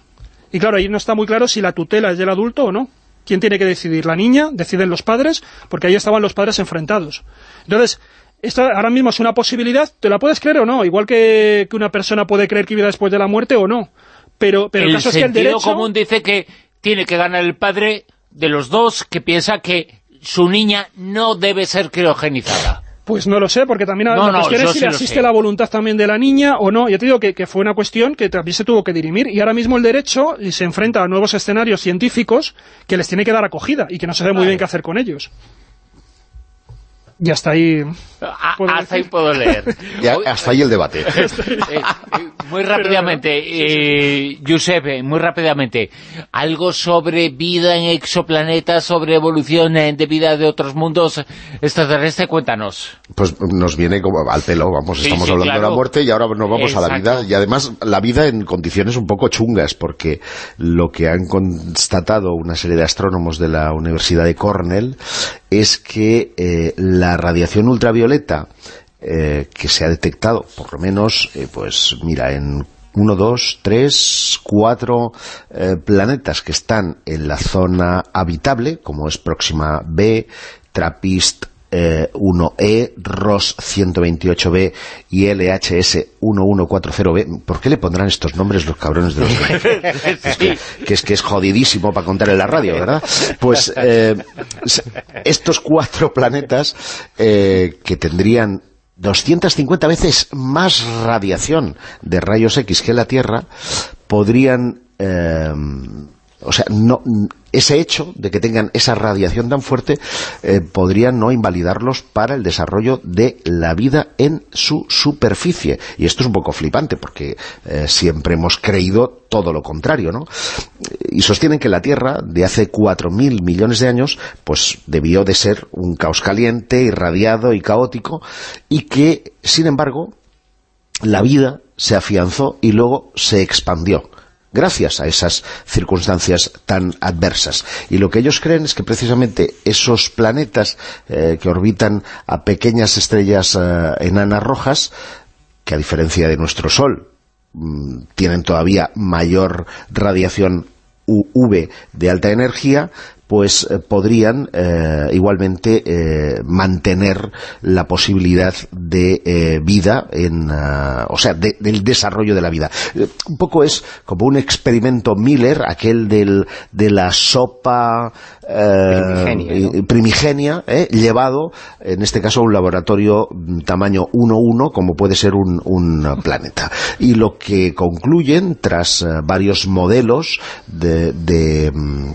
Y claro, ahí no está muy claro si la tutela es del adulto o no. ¿Quién tiene que decidir? ¿La niña? ¿Deciden los padres? Porque ahí estaban los padres enfrentados. Entonces, esto ahora mismo es una posibilidad, ¿te la puedes creer o no? Igual que, que una persona puede creer que vida después de la muerte o no. Pero, pero el, el caso es que el derecho... común dice que tiene que ganar el padre de los dos que piensa que su niña no debe ser criogenizada. Pues no lo sé, porque también No, la no, cuestión es si le asiste la voluntad también de la niña o no. Ya te digo que, que fue una cuestión que también se tuvo que dirimir y ahora mismo el derecho se enfrenta a nuevos escenarios científicos que les tiene que dar acogida y que no se sabe muy bien qué hacer con ellos. Y hasta ahí... A- ¿Puedo hasta ahí puedo leer. Ya, hasta ahí el debate. Eh, eh, muy rápidamente, eh, Josep, muy rápidamente, algo sobre vida en exoplanetas, sobre evolución de vida de otros mundos extraterrestres, cuéntanos. Pues nos viene como al pelo, vamos, Sí, estamos sí, hablando de la muerte y ahora nos vamos a la vida. Y además la vida en condiciones un poco chungas, porque lo que han constatado una serie de astrónomos de la Universidad de Cornell es que eh, la radiación ultravioleta eh, que se ha detectado, por lo menos, eh, pues mira, en uno, dos, tres, cuatro planetas que están en la zona habitable, como es Próxima B, Trappist eh, 1E, ROS 128B y LHS 1140B. ¿Por qué le pondrán estos nombres los cabrones de los es que, que es que es jodidísimo para contar en la radio, ¿verdad? Pues eh, estos cuatro planetas eh, que tendrían 250 veces más radiación de rayos X que la Tierra podrían eh, o sea, no, ese hecho de que tengan esa radiación tan fuerte eh, podría no invalidarlos para el desarrollo de la vida en su superficie. Y esto es un poco flipante porque eh, siempre hemos creído todo lo contrario, ¿no? Y sostienen que la Tierra de hace 4.000 millones de años pues debió de ser un caos caliente, irradiado y caótico y que, sin embargo, la vida se afianzó y luego se expandió gracias a esas circunstancias tan adversas. Y lo que ellos creen es que precisamente esos planetas eh, que orbitan a pequeñas estrellas eh, enanas rojas, que a diferencia de nuestro Sol, mm, tienen todavía mayor radiación UV de alta energía, pues eh, podrían eh, igualmente eh, mantener la posibilidad de vida, en, ah, o sea, de- del desarrollo de la vida. Un poco es como un experimento Miller, aquel del, de la sopa Primigenia, ¿no? primigenia, llevado, en este caso, a un laboratorio mm, tamaño 1-1, como puede ser un, un planeta. Y lo que concluyen, tras varios modelos de, de, mm,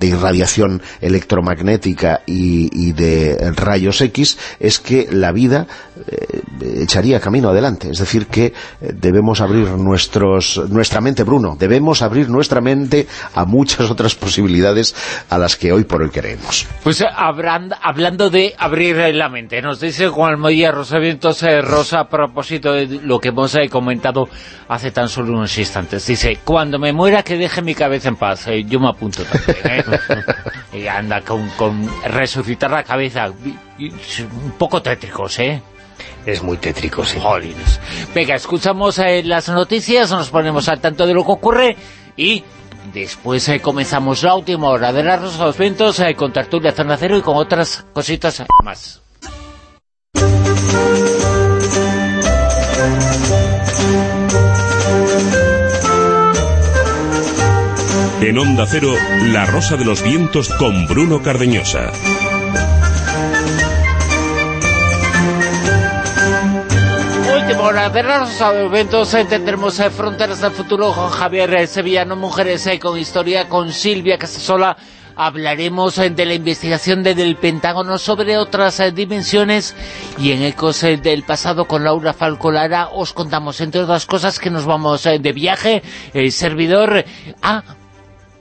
de irradiación electromagnética y, de rayos X, es que la vida eh, echaría camino adelante. Es decir, que eh, debemos abrir nuestros, nuestra mente, Bruno, debemos abrir nuestra mente a muchas otras posibilidades a las que hoy por hoy creemos. Pues eh, habran- hablando de abrir la mente, nos dice Juan Moya Rosavientos Rosa a propósito de lo que hemos comentado hace tan solo unos instantes. Dice, cuando me muera que deje mi cabeza en paz. Yo me apunto también. y anda con, con resucitar la cabeza. Un poco tétricos, ¿eh? Es muy tétrico, sí. Jolines. Venga, escuchamos eh, las noticias, nos ponemos al tanto de lo que ocurre y después eh, comenzamos la última hora de los Vientos eh, con Tertulia Zona Cero y con otras cositas más. En Onda Cero, La Rosa de los Vientos con Bruno Cardeñosa. Última hora de la Rosa de los Vientos, tendremos eh, Fronteras del Futuro con Javier eh, Sevillano, Mujeres eh, con Historia, con Silvia Casasola, hablaremos de la investigación de- del Pentágono sobre otras dimensiones y en Ecos del pasado con Laura Falcolara. Os contamos, entre otras cosas, que nos vamos de viaje, el servidor, a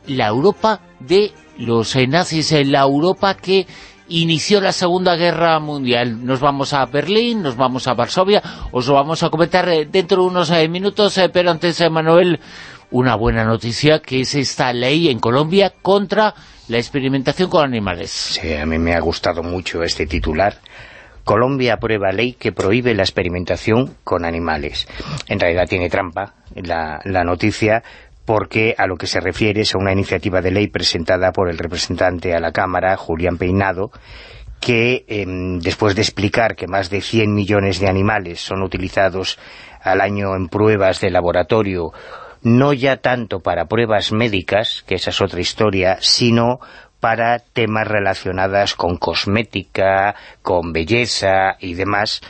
la Europa de los eh, nazis, eh, la Europa que inició la Segunda Guerra Mundial. Nos vamos a Berlín, nos vamos a Varsovia, os lo vamos a comentar eh, dentro de unos minutos, pero antes, Manuel, una buena noticia, que es esta ley en Colombia contra la experimentación con animales. Sí, a mí me ha gustado mucho este titular. Colombia aprueba ley que prohíbe la experimentación con animales. En realidad tiene trampa la noticia porque a lo que se refiere es a una iniciativa de ley presentada por el representante a la Cámara, Julián Peinado, que em, después de explicar que más de 100 millones de animales son utilizados al año en pruebas de laboratorio, no ya tanto para pruebas médicas, que esa es otra historia, sino para temas relacionadas con cosmética, con belleza y demás,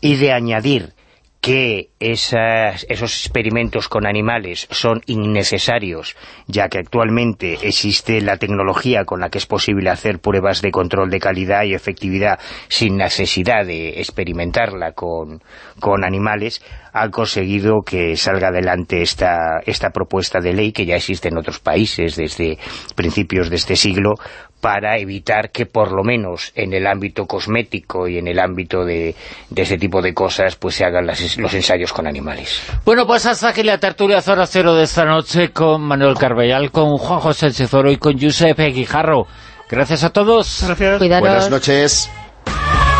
y de añadir que esas- esos experimentos con animales son innecesarios, ya que actualmente existe la tecnología con la que es posible hacer pruebas de control de calidad y efectividad sin necesidad de experimentarla con, con animales, han conseguido que salga adelante esta, esta propuesta de ley que ya existe en otros países desde principios de este siglo para evitar que por lo menos en el ámbito cosmético y en el ámbito de, de ese tipo de cosas pues se hagan las- los ensayos con animales. Bueno, pues hasta aquí la tertulia Zona Cero de esta noche con Manuel Carballal, con Juan José Chezoro y con Josep Guijarro. Gracias a todos. Gracias. Cuidaros. Buenas noches.